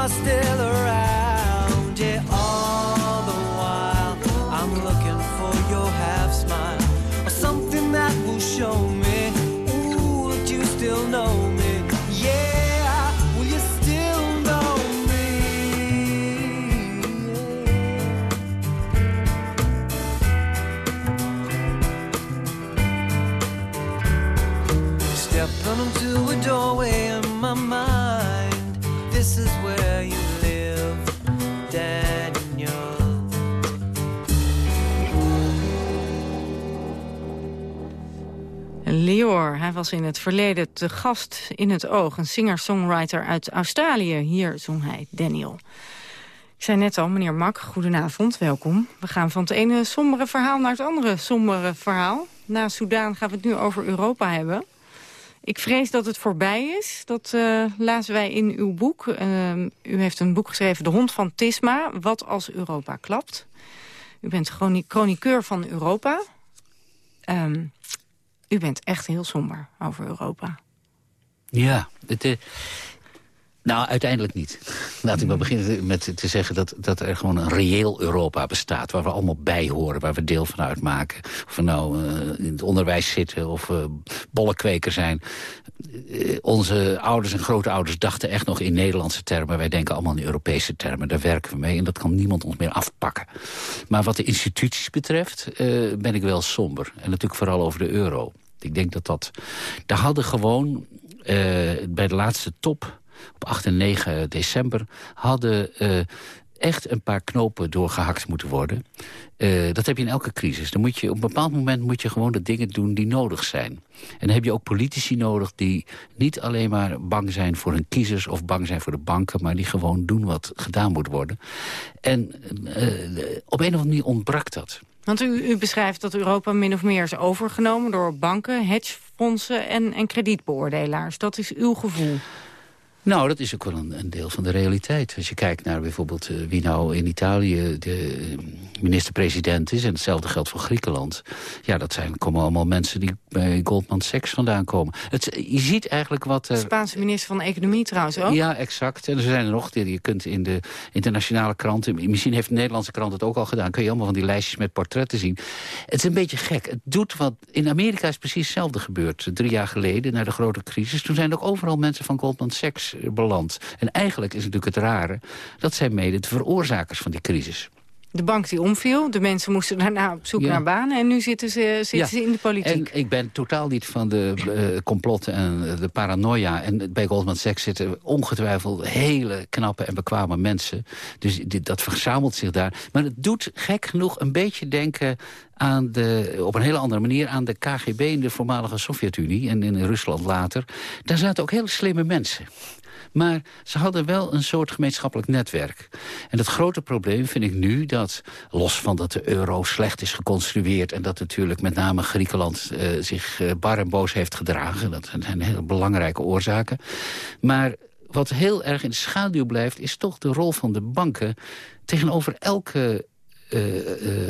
S21: are still around.
S4: Hij was in het verleden te gast in het oog. Een singer-songwriter uit Australië. Hier zong hij Daniel. Ik zei net al, meneer Mak, goedenavond, welkom. We gaan van het ene sombere verhaal naar het andere sombere verhaal. Na Soudaan gaan we het nu over Europa hebben. Ik vrees dat het voorbij is. Dat uh, lazen wij in uw boek. Uh, u heeft een boek geschreven, De Hond van Tisma. Wat als Europa klapt. U bent chroni chroniqueur van Europa. Um, u bent echt heel somber over Europa.
S13: Ja, het, uh, nou, uiteindelijk niet. Laat ik maar beginnen met te zeggen dat, dat er gewoon een reëel Europa bestaat... waar we allemaal bij horen, waar we deel van uitmaken. Of we nou uh, in het onderwijs zitten of uh, bollenkweker zijn. Uh, onze ouders en grootouders dachten echt nog in Nederlandse termen. Wij denken allemaal in Europese termen. Daar werken we mee en dat kan niemand ons meer afpakken. Maar wat de instituties betreft ben ik wel somber. En natuurlijk vooral over de euro. Ik denk dat dat... Daar hadden gewoon bij de laatste top op 8 en 9 december... hadden uh, echt een paar knopen doorgehakt moeten worden. Uh, dat heb je in elke crisis. Dan moet je, op een bepaald moment moet je gewoon de dingen doen die nodig zijn. En dan heb je ook politici nodig die niet alleen maar bang zijn voor hun kiezers... of bang zijn voor de banken, maar die gewoon doen wat gedaan moet worden. En uh, op een of andere manier ontbrak dat.
S4: Want u, u, beschrijft dat Europa min of meer is overgenomen door banken, hedgefondsen en, en kredietbeoordelaars. Dat is uw gevoel.
S13: Nou, dat is ook wel een, een, deel van de realiteit. Als je kijkt naar bijvoorbeeld uh, wie nou in Italië de minister-president is... en hetzelfde geldt voor Griekenland. Ja, dat zijn, komen allemaal mensen die bij Goldman Sachs vandaan komen. Het, je ziet eigenlijk wat...
S4: Er... Spaanse minister van Economie trouwens ook.
S13: Ja, exact. En er zijn er nog. Je kunt in de internationale kranten... Misschien heeft de Nederlandse krant het ook al gedaan. Kun je allemaal van die lijstjes met portretten zien. Het is een beetje gek. Het doet wat... In Amerika is precies hetzelfde gebeurd. Drie jaar geleden, na de grote crisis. Toen zijn er ook overal mensen van Goldman Sachs beland. En eigenlijk is natuurlijk het rare... dat zijn mede de veroorzakers van die crisis.
S4: De bank die omviel, de mensen moesten daarna op zoek ja. naar banen... en nu zitten, ze, zitten ja. ze in de politiek.
S13: En ik ben totaal niet van de uh, complotten en de paranoia. En bij Goldman Sachs zitten ongetwijfeld hele knappe en bekwame mensen. Dus dit, dat verzamelt zich daar. Maar het doet gek genoeg een beetje denken aan de, op een hele andere manier aan de KGB in de voormalige Sovjet-Unie... en in Rusland later. Daar zaten ook hele slimme mensen. Maar ze hadden wel een soort gemeenschappelijk netwerk. En het grote probleem vind ik nu dat, los van dat de euro slecht is geconstrueerd... en dat natuurlijk met name Griekenland uh, zich uh, bar en boos heeft gedragen... dat zijn hele belangrijke oorzaken. Maar wat heel erg in de schaduw blijft... is toch de rol van de banken tegenover elke uh,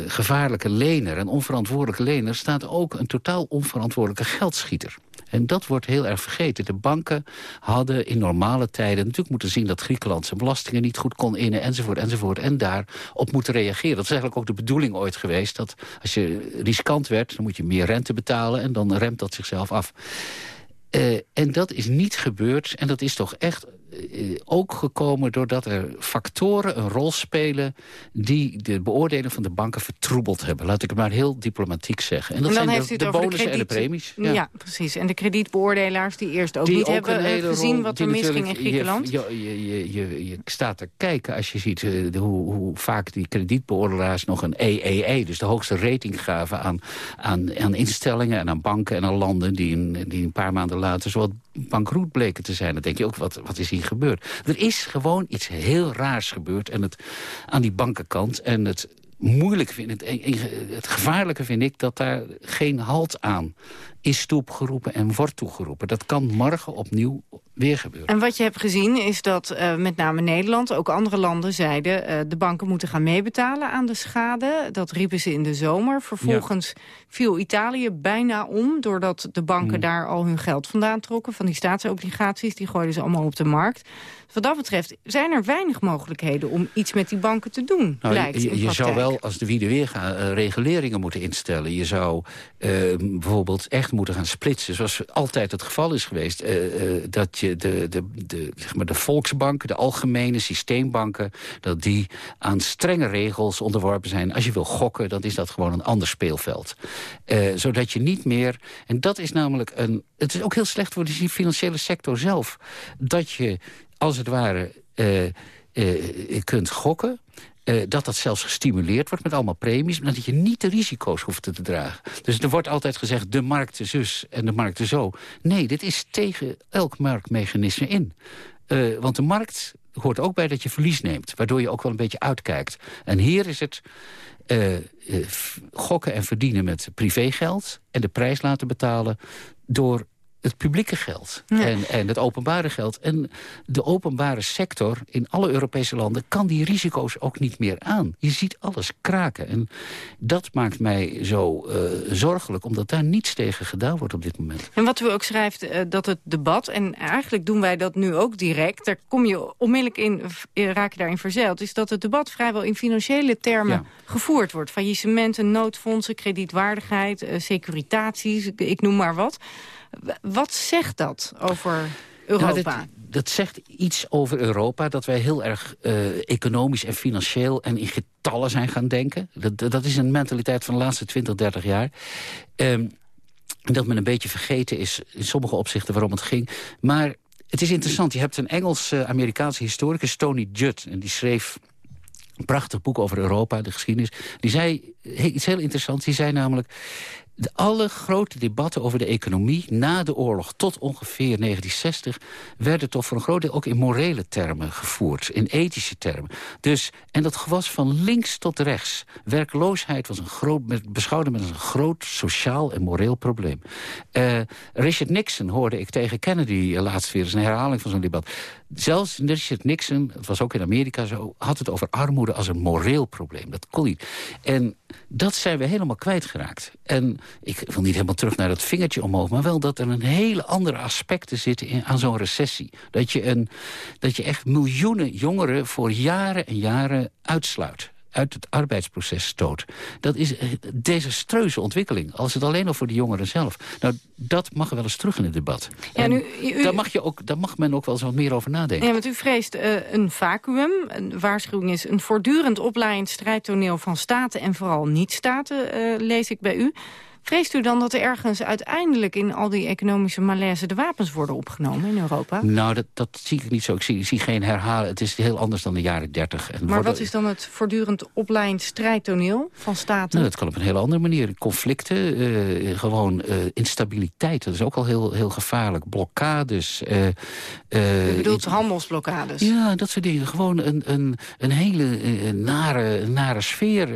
S13: gevaarlijke lener, een onverantwoordelijke lener... staat ook een totaal onverantwoordelijke geldschieter. En dat wordt heel erg vergeten. De banken hadden in normale tijden natuurlijk moeten zien... dat Griekenland zijn belastingen niet goed kon innen, enzovoort, enzovoort. En daarop moeten reageren. Dat is eigenlijk ook de bedoeling ooit geweest... dat als je riskant werd, dan moet je meer rente betalen... en dan remt dat zichzelf af. Uh, en dat is niet gebeurd. En dat is toch echt eh, ook gekomen doordat er factoren een rol spelen... die de beoordeling van de banken vertroebeld hebben. Laat ik het maar heel diplomatiek zeggen. En dat
S4: En dan
S13: zijn
S4: heeft
S13: de,
S4: u
S13: de bonussen en de premies.
S4: Ja. precies. En de kredietbeoordelaars die eerst ook
S13: Die
S4: niet
S13: ook
S4: hebben eh, gezien
S13: rol-
S4: wat er misging in Griekenland.
S13: Je, je, je, staat te kijken als je ziet eh, hoe, hoe vaak die kredietbeoordelaars nog een EEE... dus de hoogste rating gaven aan, aan, aan instellingen en aan banken en aan landen... die een, die een paar maanden later zo bankroet bleken te zijn. Dan denk je ook, wat, wat is hier gebeurd? Er is gewoon iets heel raars gebeurd en het, aan die bankenkant. En het moeilijk vind het, het gevaarlijke vind ik dat daar geen halt aan is toegeroepen en wordt toegeroepen. Dat kan morgen opnieuw weer gebeuren.
S4: En wat je hebt gezien is dat eh, met name Nederland, ook andere landen zeiden... eh, de banken moeten gaan meebetalen aan de schade. Dat riepen ze in de zomer. Vervolgens viel Italië bijna om... doordat de banken
S13: Mm.
S4: daar al hun geld vandaan trokken... van die staatsobligaties, die gooiden ze allemaal op de markt. Wat dat betreft zijn er weinig mogelijkheden om iets met die banken te doen,
S13: Nou,
S4: lijkt
S13: je, je zou wel, als de wie de weer gaat, eh, reguleringen moeten instellen. Je zou eh, bijvoorbeeld echt moeten gaan splitsen, zoals altijd het geval is geweest. eh, dat je de, de, de, zeg maar de volksbanken, de algemene systeembanken... dat die aan strenge regels onderworpen zijn. Als je wil gokken, dan is dat gewoon een ander speelveld. Zodat je niet meer... En dat is namelijk een... Het is ook heel slecht voor de financiële sector zelf. Dat je, als het ware... eh, eh, kunt gokken. eh, dat dat zelfs gestimuleerd wordt met allemaal premies... maar dat je niet de risico's hoeft te dragen. Dus er wordt altijd gezegd, de markt zus en de markt zo. Nee, dit is tegen elk marktmechanisme in. Want de markt hoort ook bij dat je verlies neemt... waardoor je ook wel een beetje uitkijkt. En hier is het gokken en verdienen met privégeld... en de prijs laten betalen door het publieke geld en, en het openbare geld. En de openbare sector in alle Europese landen... kan die risico's ook niet meer aan. Je ziet alles kraken. En dat maakt mij zo eh, zorgelijk... omdat daar niets tegen gedaan wordt op dit moment.
S4: En wat u ook schrijft, eh, dat het debat, en eigenlijk doen wij dat nu ook direct... daar kom je onmiddellijk in, raak je daarin verzeild... is dat het debat vrijwel in financiële termen
S13: Ja.
S4: gevoerd wordt. Faillissementen, noodfondsen, kredietwaardigheid, eh, securitaties, ik, ik noem maar wat. Wat zegt dat over Europa?
S13: Nou, dat, zegt iets over Europa, dat wij heel erg eh, economisch en financieel en in getallen zijn gaan denken. Dat, dat is een mentaliteit van de laatste 20, 30 jaar. Ehm, dat men een beetje vergeten is in sommige opzichten waarom het ging. Maar het is interessant, je hebt een Engels-Amerikaanse historicus, Tony Judd, en die schreef een prachtig boek over Europa, de geschiedenis. Die zei iets heel interessants. Die zei namelijk... De alle grote debatten over de economie na de oorlog tot ongeveer 1960... werden toch voor een groot deel ook in morele termen gevoerd. In ethische termen. Dus, en dat was van links tot rechts. Werkloosheid was een groot, met- beschouwde als een groot sociaal en moreel probleem. Eh, Richard Nixon hoorde ik tegen Kennedy eh, laatst weer eens een herhaling van zo'n debat. Zelfs Richard Nixon, het was ook in Amerika zo... had het over armoede als een moreel probleem. Dat kon niet. En dat zijn we helemaal kwijtgeraakt. En ik wil niet helemaal terug naar dat vingertje omhoog... maar wel dat er een hele andere aspecten zitten in, aan zo'n recessie. Dat je, een, dat je echt miljoenen jongeren voor jaren en jaren uitsluit uit het arbeidsproces stoot. Dat is een desastreuze ontwikkeling. Als het alleen al voor de jongeren zelf. Nou, dat mag wel eens terug in het debat.
S4: Ja, nu- u-
S13: daar, mag je ook, daar mag men ook wel eens wat meer over nadenken.
S4: Ja, want u vreest eh, een vacuüm. Een waarschuwing is een voortdurend oplaaiend strijdtoneel van staten... en vooral niet-staten, eh, lees ik bij u. Vreest u dan dat er ergens uiteindelijk in al die economische malaise... de wapens worden opgenomen in Europa?
S13: Nou, dat, dat zie ik niet zo. Ik zie, ik zie geen herhalen. Het is heel anders dan de jaren dertig. En
S4: Maar wat is dan het voortdurend oplaaiend strijdtoneel van staten?
S13: Nou, dat kan op een hele andere manier. Conflicten, eh, gewoon eh, instabiliteit. Dat is ook al heel, heel gevaarlijk. Blokkades. eh, eh,
S4: U bedoelt handelsblokkades?
S13: Ja, dat soort dingen. Gewoon een, een, een hele nare, nare sfeer.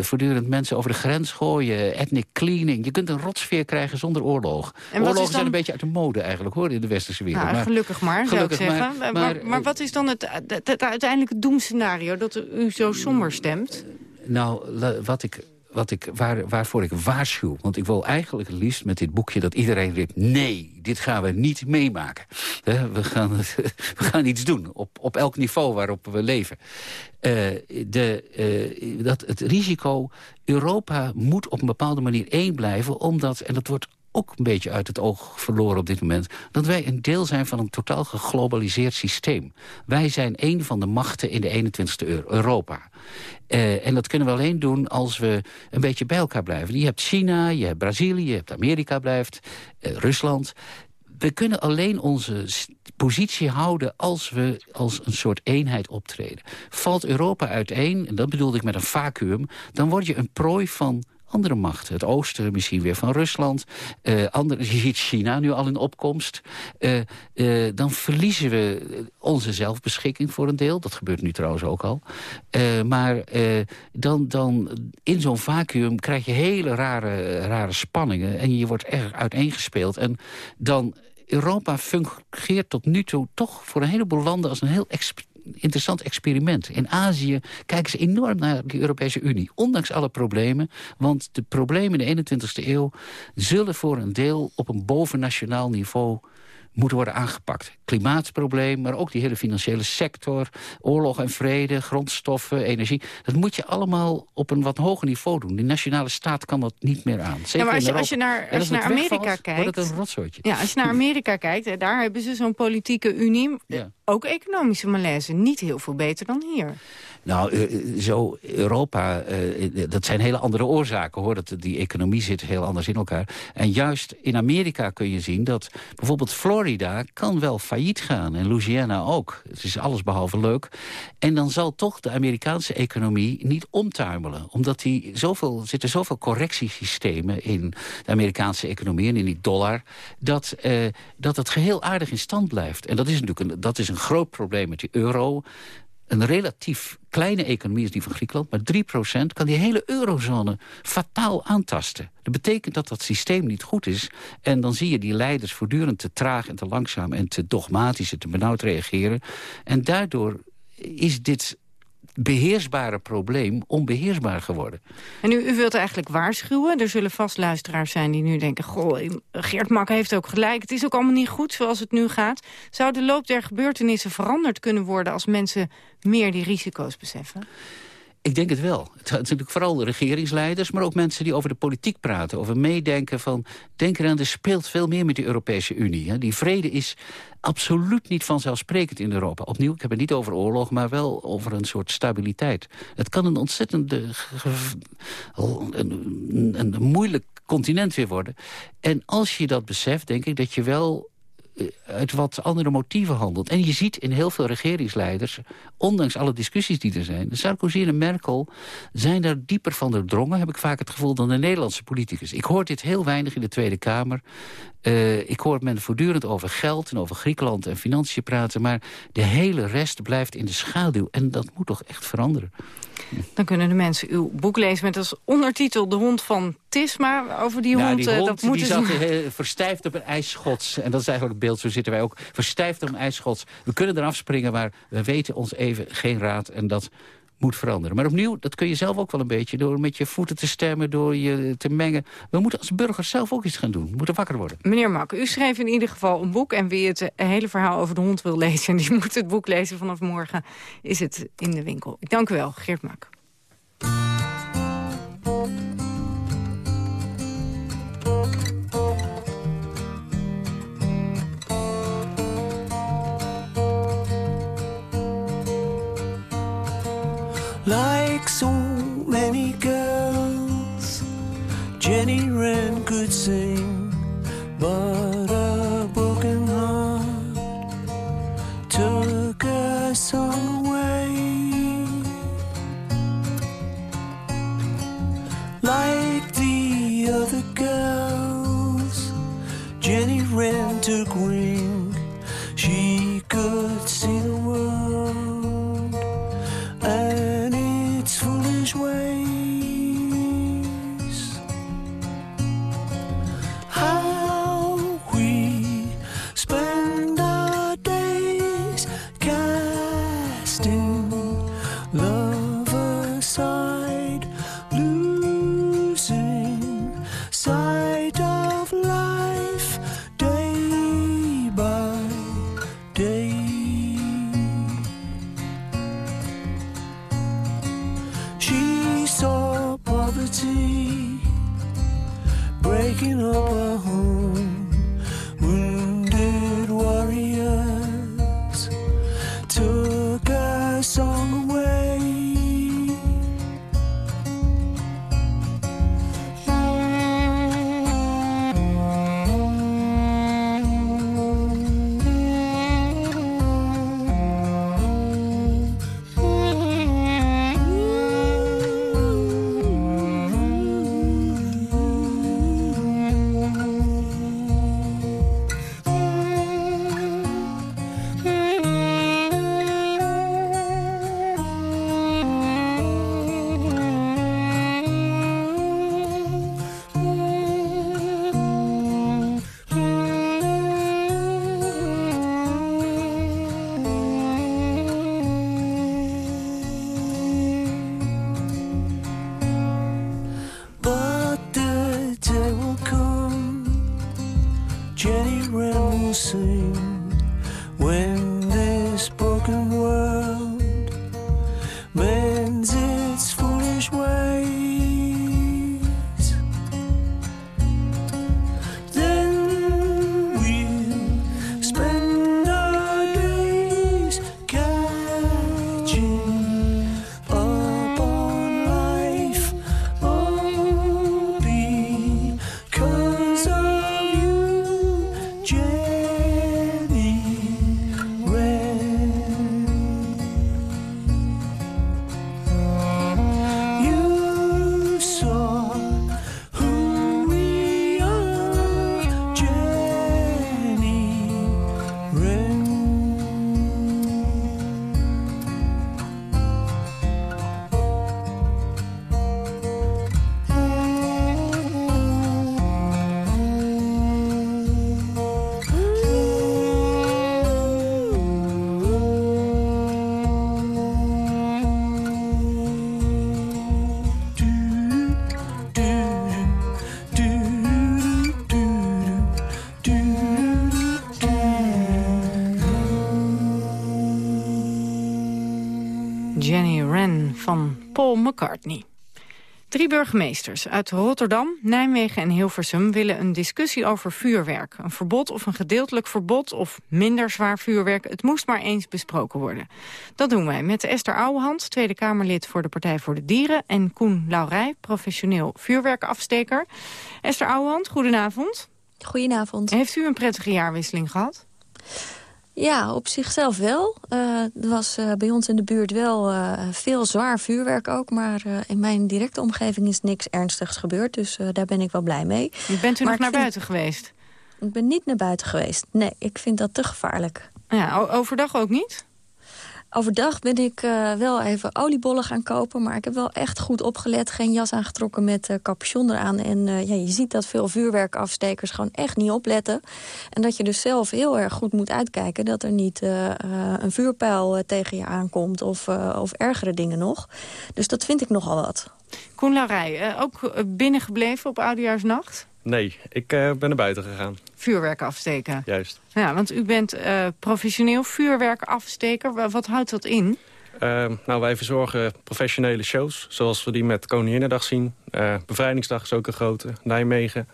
S13: voortdurend mensen over de grens gooien. Ethnic cleaning. Je kunt een rotsfeer krijgen zonder oorlog. Oorlogen
S4: dan-
S13: zijn een beetje uit de mode eigenlijk, hoor, in de westerse wereld.
S4: Nou, gelukkig maar,
S13: gelukkig
S4: zou ik zeggen.
S13: maar-
S4: Maar,
S13: maar,
S4: maar, wat is dan het, het, het uiteindelijke doemscenario... dat u zo somber stemt?
S13: Nou, wat ik, wat ik, waar, waarvoor ik waarschuw... want ik wil eigenlijk het liefst met dit boekje dat iedereen roept... nee, dit gaan we niet meemaken. We, gaan, we gaan iets doen op, op elk niveau waarop we leven. Eh, de, eh, dat het risico... Europa moet op een bepaalde manier één blijven... omdat, en dat wordt ook een beetje uit het oog verloren op dit moment... dat wij een deel zijn van een totaal geglobaliseerd systeem. Wij zijn een van de machten in de 21ste eeuw, Europa. Uh, en dat kunnen we alleen doen als we een beetje bij elkaar blijven. Je hebt China, je hebt Brazilië, je hebt Amerika blijft, uh, Rusland we kunnen alleen onze positie houden als we als een soort eenheid optreden. Valt Europa uiteen, en dat bedoelde ik met een vacuüm... dan word je een prooi van andere machten. Het oosten misschien weer van Rusland. Uh, andere, je ziet China nu al in opkomst. Uh, uh, dan verliezen we onze zelfbeschikking voor een deel. Dat gebeurt nu trouwens ook al. maar dan, dan in zo'n vacuüm krijg je hele rare, rare spanningen. En je wordt erg uiteengespeeld. En dan Europa fungeert tot nu toe toch voor een heleboel landen als een heel interessant experiment. In Azië kijken ze enorm naar de Europese Unie. Ondanks alle problemen. Want de problemen in de 21ste eeuw zullen voor een deel op een bovennationaal niveau moeten worden aangepakt. Klimaatprobleem, maar ook die hele financiële sector... oorlog en vrede, grondstoffen, energie. Dat moet je allemaal op een wat hoger niveau doen. Die nationale staat kan dat niet meer aan.
S4: ja, maar als je, als je naar, als je naar Amerika kijkt...
S13: wordt een.
S4: Ja, als je naar Amerika kijkt, daar hebben ze zo'n politieke unie... Ja. ook economische malaise. Niet heel veel beter dan hier.
S13: Nou, eh, eh, zo Europa, uh, dat zijn hele andere oorzaken hoor. Dat, die economie zit heel anders in elkaar. En juist in Amerika kun je zien dat bijvoorbeeld Florida kan wel failliet gaan. En Louisiana ook. Het is alles behalve leuk. En dan zal toch de Amerikaanse economie niet omtuimelen. Omdat die zoveel, zitten zoveel correctiesystemen in de Amerikaanse economie en in die dollar. Dat, dat het geheel aardig in stand blijft. En dat is natuurlijk een, dat is een groot probleem met die euro een relatief kleine economie is die van Griekenland... maar 3% kan die hele eurozone fataal aantasten. Dat betekent dat dat systeem niet goed is. En dan zie je die leiders voortdurend te traag en te langzaam... en te dogmatisch en te benauwd reageren. En daardoor is dit beheersbare probleem onbeheersbaar geworden.
S4: En u, u wilt eigenlijk waarschuwen. Er zullen vast luisteraars zijn die nu denken... goh, Geert Mak heeft ook gelijk. Het is ook allemaal niet goed zoals het nu gaat. Zou de loop der gebeurtenissen veranderd kunnen worden... als mensen meer die risico's beseffen?
S13: Ik denk het wel. Het zijn natuurlijk vooral de regeringsleiders... maar ook mensen die over de politiek praten. Over meedenken van... denk eraan, er speelt veel meer met de Europese Unie. Hè. Die vrede is absoluut niet vanzelfmosprekend in Europa. Opnieuw, ik heb het niet over oorlog, maar wel over een soort stabiliteit. Het kan een ontzettende... een, een moeilijk continent weer worden. En als je dat beseft, denk ik dat je wel eh, uit wat andere motieven handelt. En je ziet in heel veel regeringsleiders, ondanks alle discussies die er zijn... Sarkozy en Merkel zijn daar dieper van doordrongen, heb ik vaak het gevoel, dan de Nederlandse politicus. Ik hoor dit heel weinig in de Tweede Kamer. Uh, ik hoor men voortdurend over geld en over Griekenland en financiën praten... maar de hele rest blijft in de schaduw. En dat moet toch echt veranderen.
S4: Dan kunnen de mensen uw boek lezen met als ondertitel... De hond van Tisma. Over die
S13: nou,
S4: hond,
S13: die hond
S4: dat
S13: die zat verstijfd op een ijsschots. En dat is eigenlijk het beeld, zo zitten wij ook. Verstijfd op een ijsschots. We kunnen eraf springen, maar we weten ons even geen raad. En dat moet veranderen. Maar opnieuw, dat kun je zelf ook wel een beetje... door met je voeten te stemmen, door je te mengen. We moeten als burgers zelf ook iets gaan doen. We moeten wakker worden.
S4: Meneer Mak, u schreef in ieder geval een boek... en wie het hele verhaal over de hond wil lezen... die moet het boek lezen vanaf morgen, is het in de winkel. Ik dank u wel, Geert Mak.
S22: Like so many girls, Jenny Wren could sing, but
S4: burgemeesters uit Rotterdam, Nijmegen en Hilversum... willen een discussie over vuurwerk. Een verbod of een gedeeltelijk verbod of minder zwaar vuurwerk. Het moest maar eens besproken worden. Dat doen wij met Esther Ouwehand, Tweede Kamerlid voor de Partij voor de Dieren... en Koen Laurij, professioneel vuurwerkafsteker. Esther Ouwehand, goedenavond.
S23: Goedenavond.
S4: Heeft u een prettige jaarwisseling gehad?
S23: Ja, op zichzelf wel. Uh, er was uh, bij ons in de buurt wel uh, veel zwaar vuurwerk ook. Maar in mijn directe omgeving is niks ernstigs gebeurd. Dus daar ben ik wel blij mee.
S4: Bent u
S23: maar
S4: nog naar buiten geweest?
S23: Ik ben niet naar buiten geweest. Nee, ik vind dat te gevaarlijk.
S4: Ja, overdag ook niet?
S23: Overdag ben ik uh, wel even oliebollen gaan kopen. Maar ik heb wel echt goed opgelet. Geen jas aangetrokken met uh, capuchon eraan. En uh, ja, je ziet dat veel vuurwerkafstekers gewoon echt niet opletten. En dat je dus zelf heel erg goed moet uitkijken... dat er niet een vuurpijl tegen je aankomt of, of ergere dingen nog. Dus dat vind ik nogal wat.
S4: Koen Laurij, ook binnengebleven op Oudejaarsnacht?
S24: Nee, ik uh, ben naar buiten gegaan.
S4: Vuurwerk afsteken?
S24: Juist.
S4: Ja, want u bent uh, professioneel vuurwerkafsteker. Wat houdt dat in?
S24: Uh, nou, wij verzorgen professionele shows, zoals we die met Koninginnedag zien. Bevrijdingsdag is ook een grote, Nijmegen.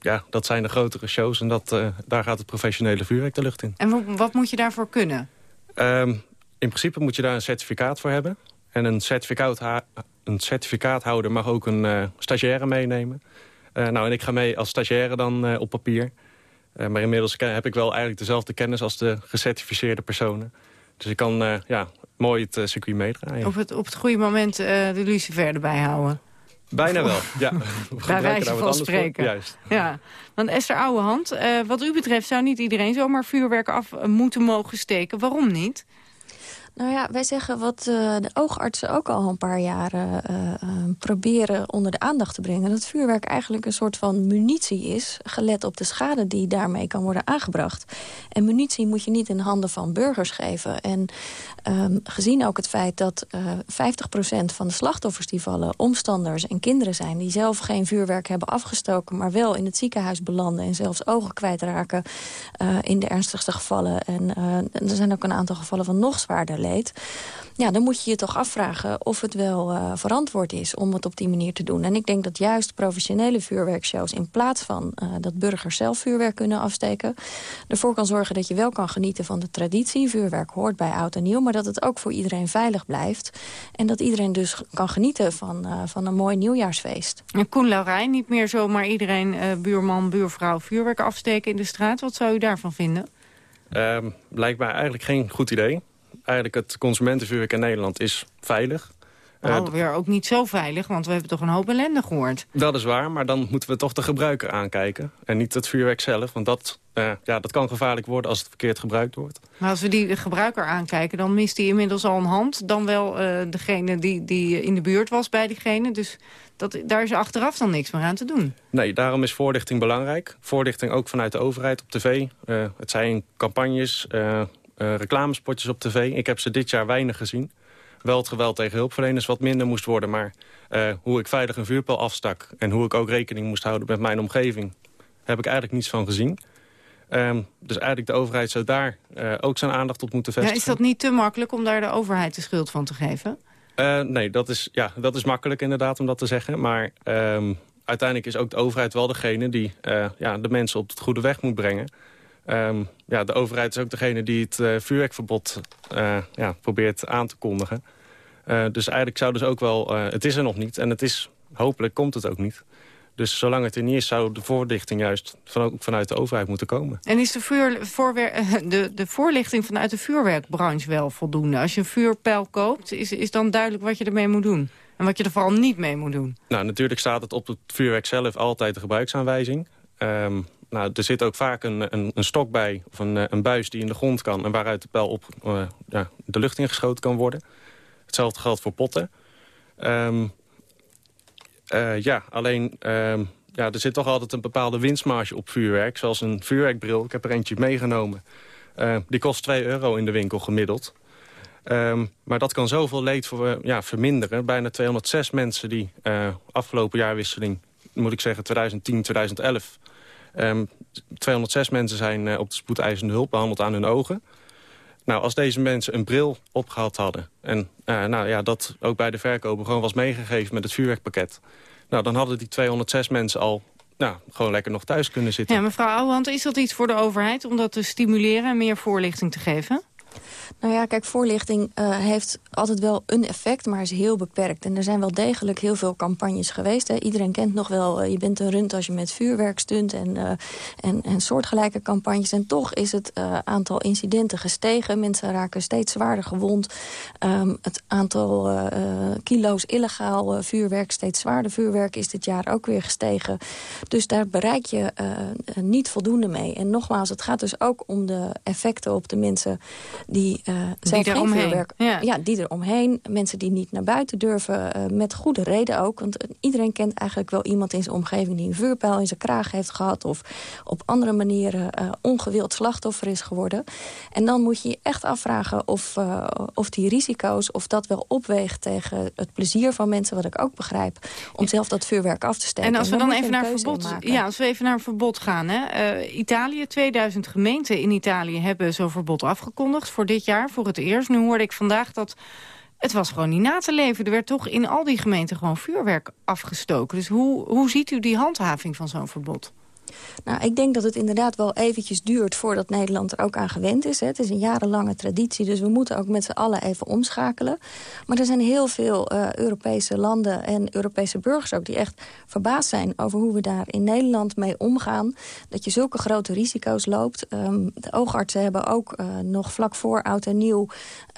S24: ja, dat zijn de grotere shows en dat, daar gaat het professionele vuurwerk de lucht in.
S4: En wat moet je daarvoor kunnen?
S24: Ehm, in principe moet je daar een certificaat voor hebben. En een certificaathouder mag ook een stagiaire meenemen. Uh, nou, en ik ga mee als stagiaire dan uh, op papier. Uh, maar inmiddels heb ik wel eigenlijk dezelfde kennis als de gecertificeerde personen. Dus ik kan ja, mooi het circuit meedraaien.
S4: Op het, op het goede moment de lucifer erbij houden.
S24: Bijna wel, ja.
S4: Bij wijze van spreken.
S24: Juist.
S4: Ja. Want Esther Ouwehand, uh, wat u betreft zou niet iedereen zomaar vuurwerk af moeten mogen steken. Waarom niet?
S23: Nou ja, wij zeggen wat uh, de oogartsen ook al een paar jaren uh, uh, proberen onder de aandacht te brengen. Dat vuurwerk eigenlijk een soort van munitie is, gelet op de schade die daarmee kan worden aangebracht. En munitie moet je niet in handen van burgers geven. En um, gezien ook het feit dat 50% van de slachtoffers die vallen omstanders en kinderen zijn... die zelf geen vuurwerk hebben afgestoken, maar wel in het ziekenhuis belanden... en zelfs ogen kwijtraken in de ernstigste gevallen. En er zijn ook een aantal gevallen van nog zwaarder ja, dan moet je je toch afvragen of het wel uh, verantwoord is om het op die manier te doen. En ik denk dat juist professionele vuurwerkshows in plaats van uh, dat burgers zelf vuurwerk kunnen afsteken, ervoor kan zorgen dat je wel kan genieten van de traditie. Vuurwerk hoort bij oud en nieuw, maar dat het ook voor iedereen veilig blijft. En dat iedereen dus kan genieten van, uh, van een mooi nieuwjaarsfeest.
S4: En Koen Laurijn, niet meer zomaar iedereen buurman, buurvrouw vuurwerk afsteken in de straat. Wat zou u daarvan vinden?
S24: Um, lijkt mij eigenlijk geen goed idee eigenlijk het consumentenvuurwerk in Nederland is veilig.
S4: Nou, uh, weer ook niet zo veilig, want we hebben toch een hoop ellende gehoord.
S24: Dat is waar, maar dan moeten we toch de gebruiker aankijken. En niet het vuurwerk zelf, want dat, uh, ja, dat kan gevaarlijk worden als het verkeerd gebruikt wordt.
S4: Maar als we die gebruiker aankijken, dan mist hij inmiddels al een hand. Dan wel uh, degene die, die in de buurt was bij diegene. Dus dat, daar is achteraf dan niks meer aan te doen.
S24: Nee, daarom is voorlichting belangrijk. Voorlichting ook vanuit de overheid op tv. het zijn campagnes, reclamespotjes op tv. Ik heb ze dit jaar weinig gezien. Wel het geweld tegen hulpverleners wat minder moest worden. Maar uh, hoe ik veilig een vuurpijl afstak... en hoe ik ook rekening moest houden met mijn omgeving... heb ik eigenlijk niets van gezien. Um, dus eigenlijk de overheid zou daar uh, ook zijn aandacht op moeten vestigen.
S4: Ja, is dat niet te makkelijk om daar de overheid de schuld van te geven?
S24: Uh, nee, dat is, ja, dat is makkelijk inderdaad om dat te zeggen. Maar um, uiteindelijk is ook de overheid wel degene die uh, ja, de mensen op het goede weg moet brengen. Um, ja, de overheid is ook degene die het uh, vuurwerkverbod uh, ja, probeert aan te kondigen. Uh, dus eigenlijk zou dus ook wel... het is er nog niet en het is, hopelijk komt het ook niet. Dus zolang het er niet is, zou de voorlichting juist van, ook vanuit de overheid moeten komen.
S4: En is de, vuur, de, de voorlichting vanuit de vuurwerkbranche wel voldoende? Als je een vuurpijl koopt, is, is dan duidelijk wat je ermee moet doen? En wat je er vooral niet mee moet doen?
S24: Nou, natuurlijk staat het op het vuurwerk zelf altijd de gebruiksaanwijzing. Um, nou, er zit ook vaak een, een, een, stok bij, of een, een buis die in de grond kan... en waaruit de pijl op uh, ja, de lucht ingeschoten kan worden. Hetzelfde geldt voor potten. Um, uh, ja, alleen um, ja, er zit toch altijd een bepaalde winstmarge op vuurwerk. Zoals een vuurwerkbril, ik heb er eentje meegenomen. Die kost 2 euro in de winkel gemiddeld. Um, maar dat kan zoveel leed voor, ja, verminderen. Bijna 206 mensen die afgelopen jaarwisseling, moet ik zeggen 2010, 2011... Um, 206 mensen zijn uh, op de spoedeisende hulp behandeld aan hun ogen. Nou, als deze mensen een bril opgehad hadden... en eh, nou, ja, dat ook bij de verkoper gewoon was meegegeven met het vuurwerkpakket... Nou, dan hadden die 206 mensen al nou, gewoon lekker nog thuis kunnen zitten.
S4: Ja, mevrouw Ouwehand, is dat iets voor de overheid om dat te stimuleren en meer voorlichting te geven?
S23: Nou ja, kijk, voorlichting uh, heeft altijd wel een effect, maar is heel beperkt. En er zijn wel degelijk heel veel campagnes geweest. Hè. Iedereen kent nog wel, uh, je bent een rund als je met vuurwerk stunt... en, uh, en, en soortgelijke campagnes. En toch is het aantal incidenten gestegen. Mensen raken steeds zwaarder gewond. Um, het aantal kilo's illegaal vuurwerk, steeds zwaarder vuurwerk... is dit jaar ook weer gestegen. Dus daar bereik je niet voldoende mee. En nogmaals, het gaat dus ook om de effecten op de mensen... die uh, zelf
S4: die
S23: geen vuurwerk...
S4: Ja.
S23: ja, die eromheen. Mensen die niet naar buiten durven, uh, met goede reden ook. Want iedereen kent eigenlijk wel iemand in zijn omgeving... die een vuurpijl in zijn kraag heeft gehad... of op andere manieren uh, ongewild slachtoffer is geworden. En dan moet je je echt afvragen of, of die risico's... of dat wel opweegt tegen het plezier van mensen... wat ik ook begrijp, om zelf dat vuurwerk af te steken.
S4: En als we
S23: en
S4: dan, even naar verbod, ja, als we even naar een verbod gaan. Hè? Italië, 2000 gemeenten in Italië hebben zo'n verbod afgekondigd voor dit jaar, voor het eerst. Nu hoorde ik vandaag dat het was gewoon niet na te leven. Er werd toch in al die gemeenten gewoon vuurwerk afgestoken. Dus hoe, hoe ziet u die handhaving van zo'n verbod?
S23: Nou, ik denk dat het inderdaad wel eventjes duurt voordat Nederland er ook aan gewend is. Het is een jarenlange traditie, dus we moeten ook met z'n allen even omschakelen. Maar er zijn heel veel uh, Europese landen en Europese burgers ook... die echt verbaasd zijn over hoe we daar in Nederland mee omgaan. Dat je zulke grote risico's loopt. Um, de oogartsen hebben ook uh, nog vlak voor oud en nieuw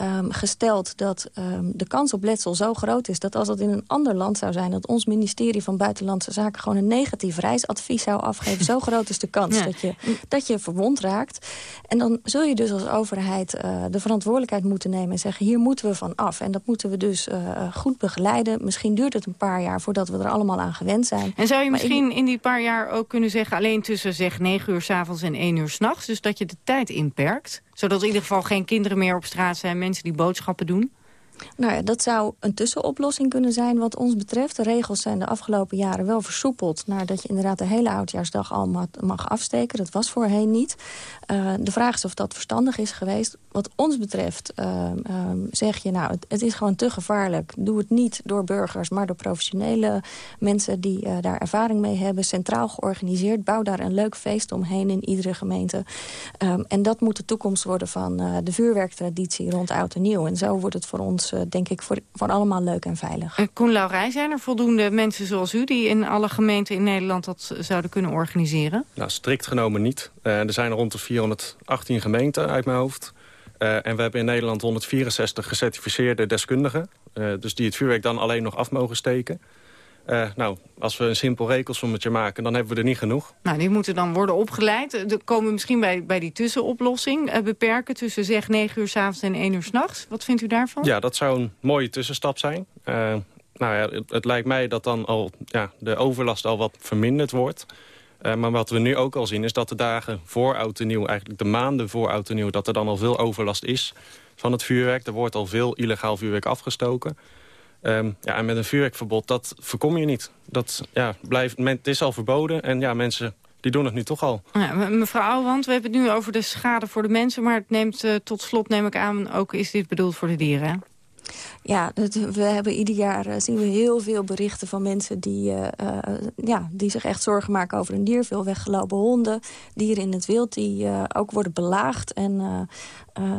S23: um, gesteld... dat um, de kans op letsel zo groot is dat als dat in een ander land zou zijn... dat ons ministerie van Buitenlandse Zaken gewoon een negatief reisadvies zou afgeven zo groot is de kans
S4: Ja.
S23: dat, je, dat je verwond raakt. En dan zul je dus als overheid uh, de verantwoordelijkheid moeten nemen... en zeggen, hier moeten we van af. En dat moeten we dus uh, goed begeleiden. Misschien duurt het een paar jaar voordat we er allemaal aan gewend zijn.
S4: En zou je
S23: Maar
S4: misschien
S23: ik-
S4: in die paar jaar ook kunnen zeggen... alleen tussen zeg 9 uur 's avonds en 1 uur 's nachts... dus dat je de tijd inperkt? Zodat in ieder geval geen kinderen meer op straat zijn... mensen die boodschappen doen?
S23: Nou ja, dat zou een tussenoplossing kunnen zijn wat ons betreft. De regels zijn de afgelopen jaren wel versoepeld... naar dat je inderdaad de hele oudjaarsdag al ma- mag afsteken. Dat was voorheen niet. Uh, de vraag is of dat verstandig is geweest. Wat ons betreft uh, uh, zeg je, nou, het, het is gewoon te gevaarlijk. Doe het niet door burgers, maar door professionele mensen... die uh, daar ervaring mee hebben, centraal georganiseerd. Bouw daar een leuk feest omheen in iedere gemeente. Um, en dat moet de toekomst worden van uh, de vuurwerktraditie rond Oud en Nieuw. En zo wordt het voor ons, uh, denk ik, voor, voor allemaal leuk en veilig.
S4: Uh, Koen Laurij, zijn er voldoende mensen zoals u... die in alle gemeenten in Nederland dat zouden kunnen organiseren?
S24: Nou, strikt genomen niet. Uh, er zijn rond de 418 gemeenten uit mijn hoofd. Uh, en we hebben in Nederland 164 gecertificeerde deskundigen. Uh, dus die het vuurwerk dan alleen nog af mogen steken. Uh, nou, als we een simpel rekelsommetje maken, dan hebben we er niet genoeg.
S4: Nou, die moeten dan worden opgeleid. Dan komen we misschien bij, bij die tussenoplossing. Beperken tussen zeg 9 uur s avonds en 1 uur s'nachts. Wat vindt u daarvan?
S24: Ja, dat zou een mooie tussenstap zijn. Nou ja, het, het, lijkt mij dat dan al ja, de overlast al wat verminderd wordt. Uh, maar wat we nu ook al zien is dat de dagen voor oud en nieuw... eigenlijk de maanden voor oud en nieuw... dat er dan al veel overlast is van het vuurwerk. Er wordt al veel illegaal vuurwerk afgestoken. Um, ja, en met een vuurwerkverbod, dat voorkom je niet. Dat ja, blijft, het is al verboden en ja, mensen die doen het nu toch al.
S4: Ja, mevrouw Ouwehand, we hebben het nu over de schade voor de mensen... maar het neemt uh, tot slot, neem ik aan, ook is dit bedoeld voor de dieren?
S23: Ja, we hebben ieder jaar uh, zien we heel veel berichten van mensen die, uh, uh, ja, die zich echt zorgen maken over een dier. Veel weggelopen honden, dieren in het wild die ook worden belaagd. En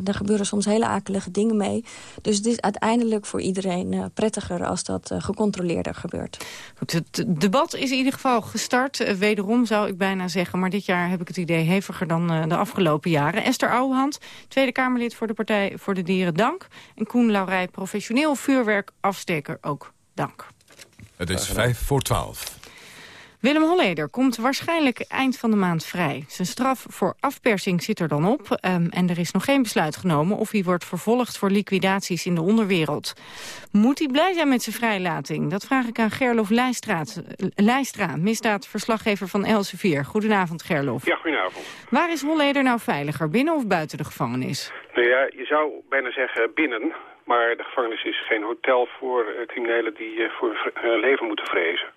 S23: daar gebeuren soms hele akelige dingen mee. Dus het is uiteindelijk voor iedereen prettiger als dat gecontroleerder gebeurt.
S4: Het debat is in ieder geval gestart. wederom zou ik bijna zeggen, maar dit jaar heb ik het idee heviger dan de afgelopen jaren. Esther Ouwehand, Tweede Kamerlid voor de Partij voor de Dieren, dank. En Koen Laurij, professioneel vuurwerkafsteker, ook dank.
S3: Het is vijf voor twaalf.
S4: Willem Holleder komt waarschijnlijk eind van de maand vrij. Zijn straf voor afpersing zit er dan op. Um, en er is nog geen besluit genomen of hij wordt vervolgd voor liquidaties in de onderwereld. Moet hij blij zijn met zijn vrijlating? Dat vraag ik aan Gerlof Leistra, Leistra misdaadverslaggever van Elsevier. Goedenavond Gerlof.
S25: Ja, goedenavond.
S4: Waar is Holleder nou veiliger, binnen of buiten de gevangenis?
S25: Nou ja, je zou bijna zeggen binnen. Maar de gevangenis is geen hotel voor uh, criminelen die uh, voor hun leven moeten vrezen.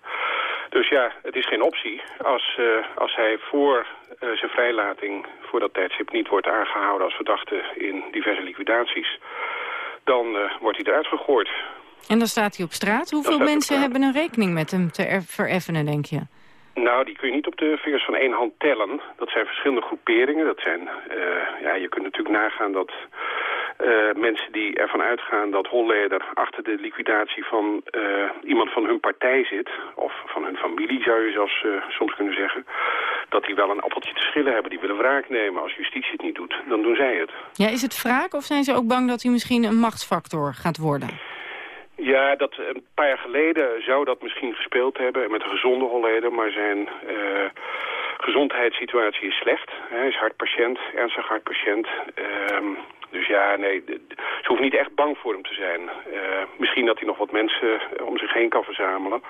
S25: Dus ja, het is geen optie. Als, uh, als hij voor uh, zijn vrijlating, voor dat tijdstip, niet wordt aangehouden als verdachte in diverse liquidaties, dan uh, wordt hij eruit gegooid.
S4: En dan staat hij op straat. Hoeveel mensen hebben een rekening met hem te vereffenen, denk je?
S25: Nou, die kun je niet op de vingers van één hand tellen. Dat zijn verschillende groeperingen. Dat zijn, uh, ja, je kunt natuurlijk nagaan dat uh, mensen die ervan uitgaan dat Holleder achter de liquidatie van uh, iemand van hun partij zit, of van hun familie zou je zelfs soms kunnen zeggen, dat die wel een appeltje te schillen hebben. Die willen wraak nemen. Als justitie het niet doet, dan doen zij het.
S4: Ja, is het wraak of zijn ze ook bang dat hij misschien een machtsfactor gaat worden?
S25: Ja, dat, een paar jaar geleden zou dat misschien gespeeld hebben met een gezonde Holleder, maar zijn uh, gezondheidssituatie is slecht. Hij is hartpatiënt, ernstig hartpatiënt. Uh, dus ja, nee, ze hoeft niet echt bang voor hem te zijn. Uh, misschien dat hij nog wat mensen om zich heen kan verzamelen.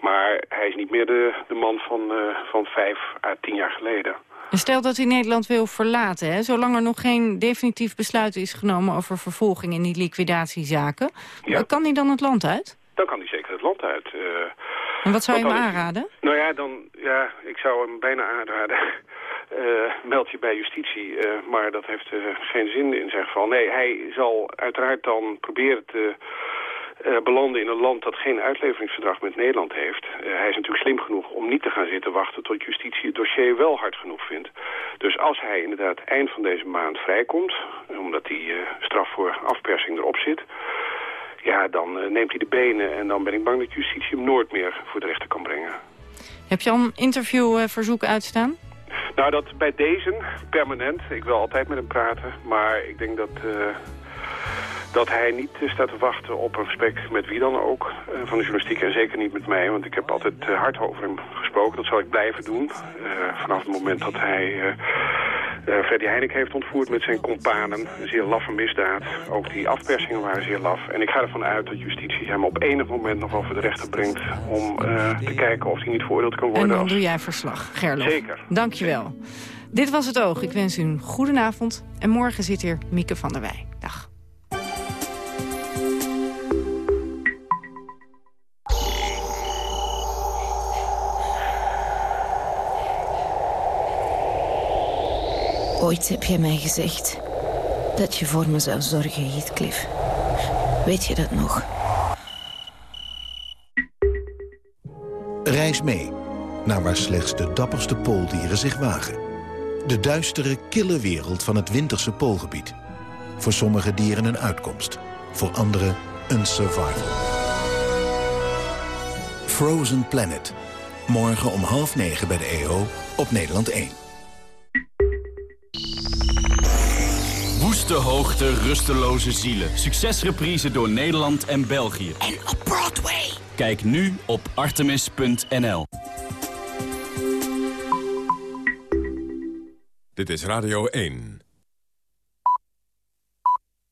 S25: Maar hij is niet meer de, de man van, van vijf à tien jaar geleden.
S4: En stel dat hij Nederland wil verlaten, hè? zolang er nog geen definitief besluit is genomen over vervolging in die liquidatiezaken. Ja. Kan hij dan het land uit?
S25: Dan kan hij zeker het land uit. Uh,
S4: en wat zou je hem aanraden?
S25: Nou ja, dan, ja, ik zou hem bijna aanraden. Uh, meld je bij justitie, uh, maar dat heeft uh, geen zin in zijn geval. Nee, hij zal uiteraard dan proberen te belanden in een land dat geen uitleveringsverdrag met Nederland heeft. hij is natuurlijk slim genoeg om niet te gaan zitten wachten tot justitie het dossier wel hard genoeg vindt. Dus als hij inderdaad eind van deze maand vrijkomt, omdat die straf voor afpersing erop zit... Ja, dan neemt hij de benen en dan ben ik bang dat justitie hem nooit meer voor de rechter kan brengen.
S4: Heb je al een interviewverzoek uitstaan?
S25: Nou, dat bij deze permanent. Ik wil altijd met hem praten. Maar ik denk dat, uh, dat hij niet staat te wachten op een gesprek met wie dan ook uh, van de journalistiek. En zeker niet met mij, want ik heb altijd uh, hard over hem gesproken. Dat zal ik blijven doen. vanaf het moment dat hij uh, Freddy Heinek heeft ontvoerd met zijn companen. Een zeer laffe misdaad. Ook die afpersingen waren zeer laf. En ik ga ervan uit dat justitie hem op enig moment nog wel voor de rechter brengt... om uh, te kijken of hij niet veroordeeld kan worden.
S4: En dan
S25: als...
S4: doe jij verslag, Gerlof.
S25: Zeker.
S4: Dankjewel. Dit was Het Oog. Ik wens u een goede avond. En morgen zit hier Mieke van der Wij. Dag.
S26: Ooit heb je mij gezegd dat je voor me zou zorgen, Heathcliff. Weet je dat nog?
S27: Reis mee naar waar slechts de dapperste pooldieren zich wagen. De duistere, kille wereld van het winterse poolgebied. Voor sommige dieren een uitkomst, voor anderen een survival. Frozen Planet. Morgen om half negen bij de EO op Nederland 1.
S28: Woeste hoogte, rusteloze zielen. Succesreprise door Nederland en België.
S26: En op Broadway.
S28: Kijk nu op artemis.nl.
S3: Dit is Radio 1.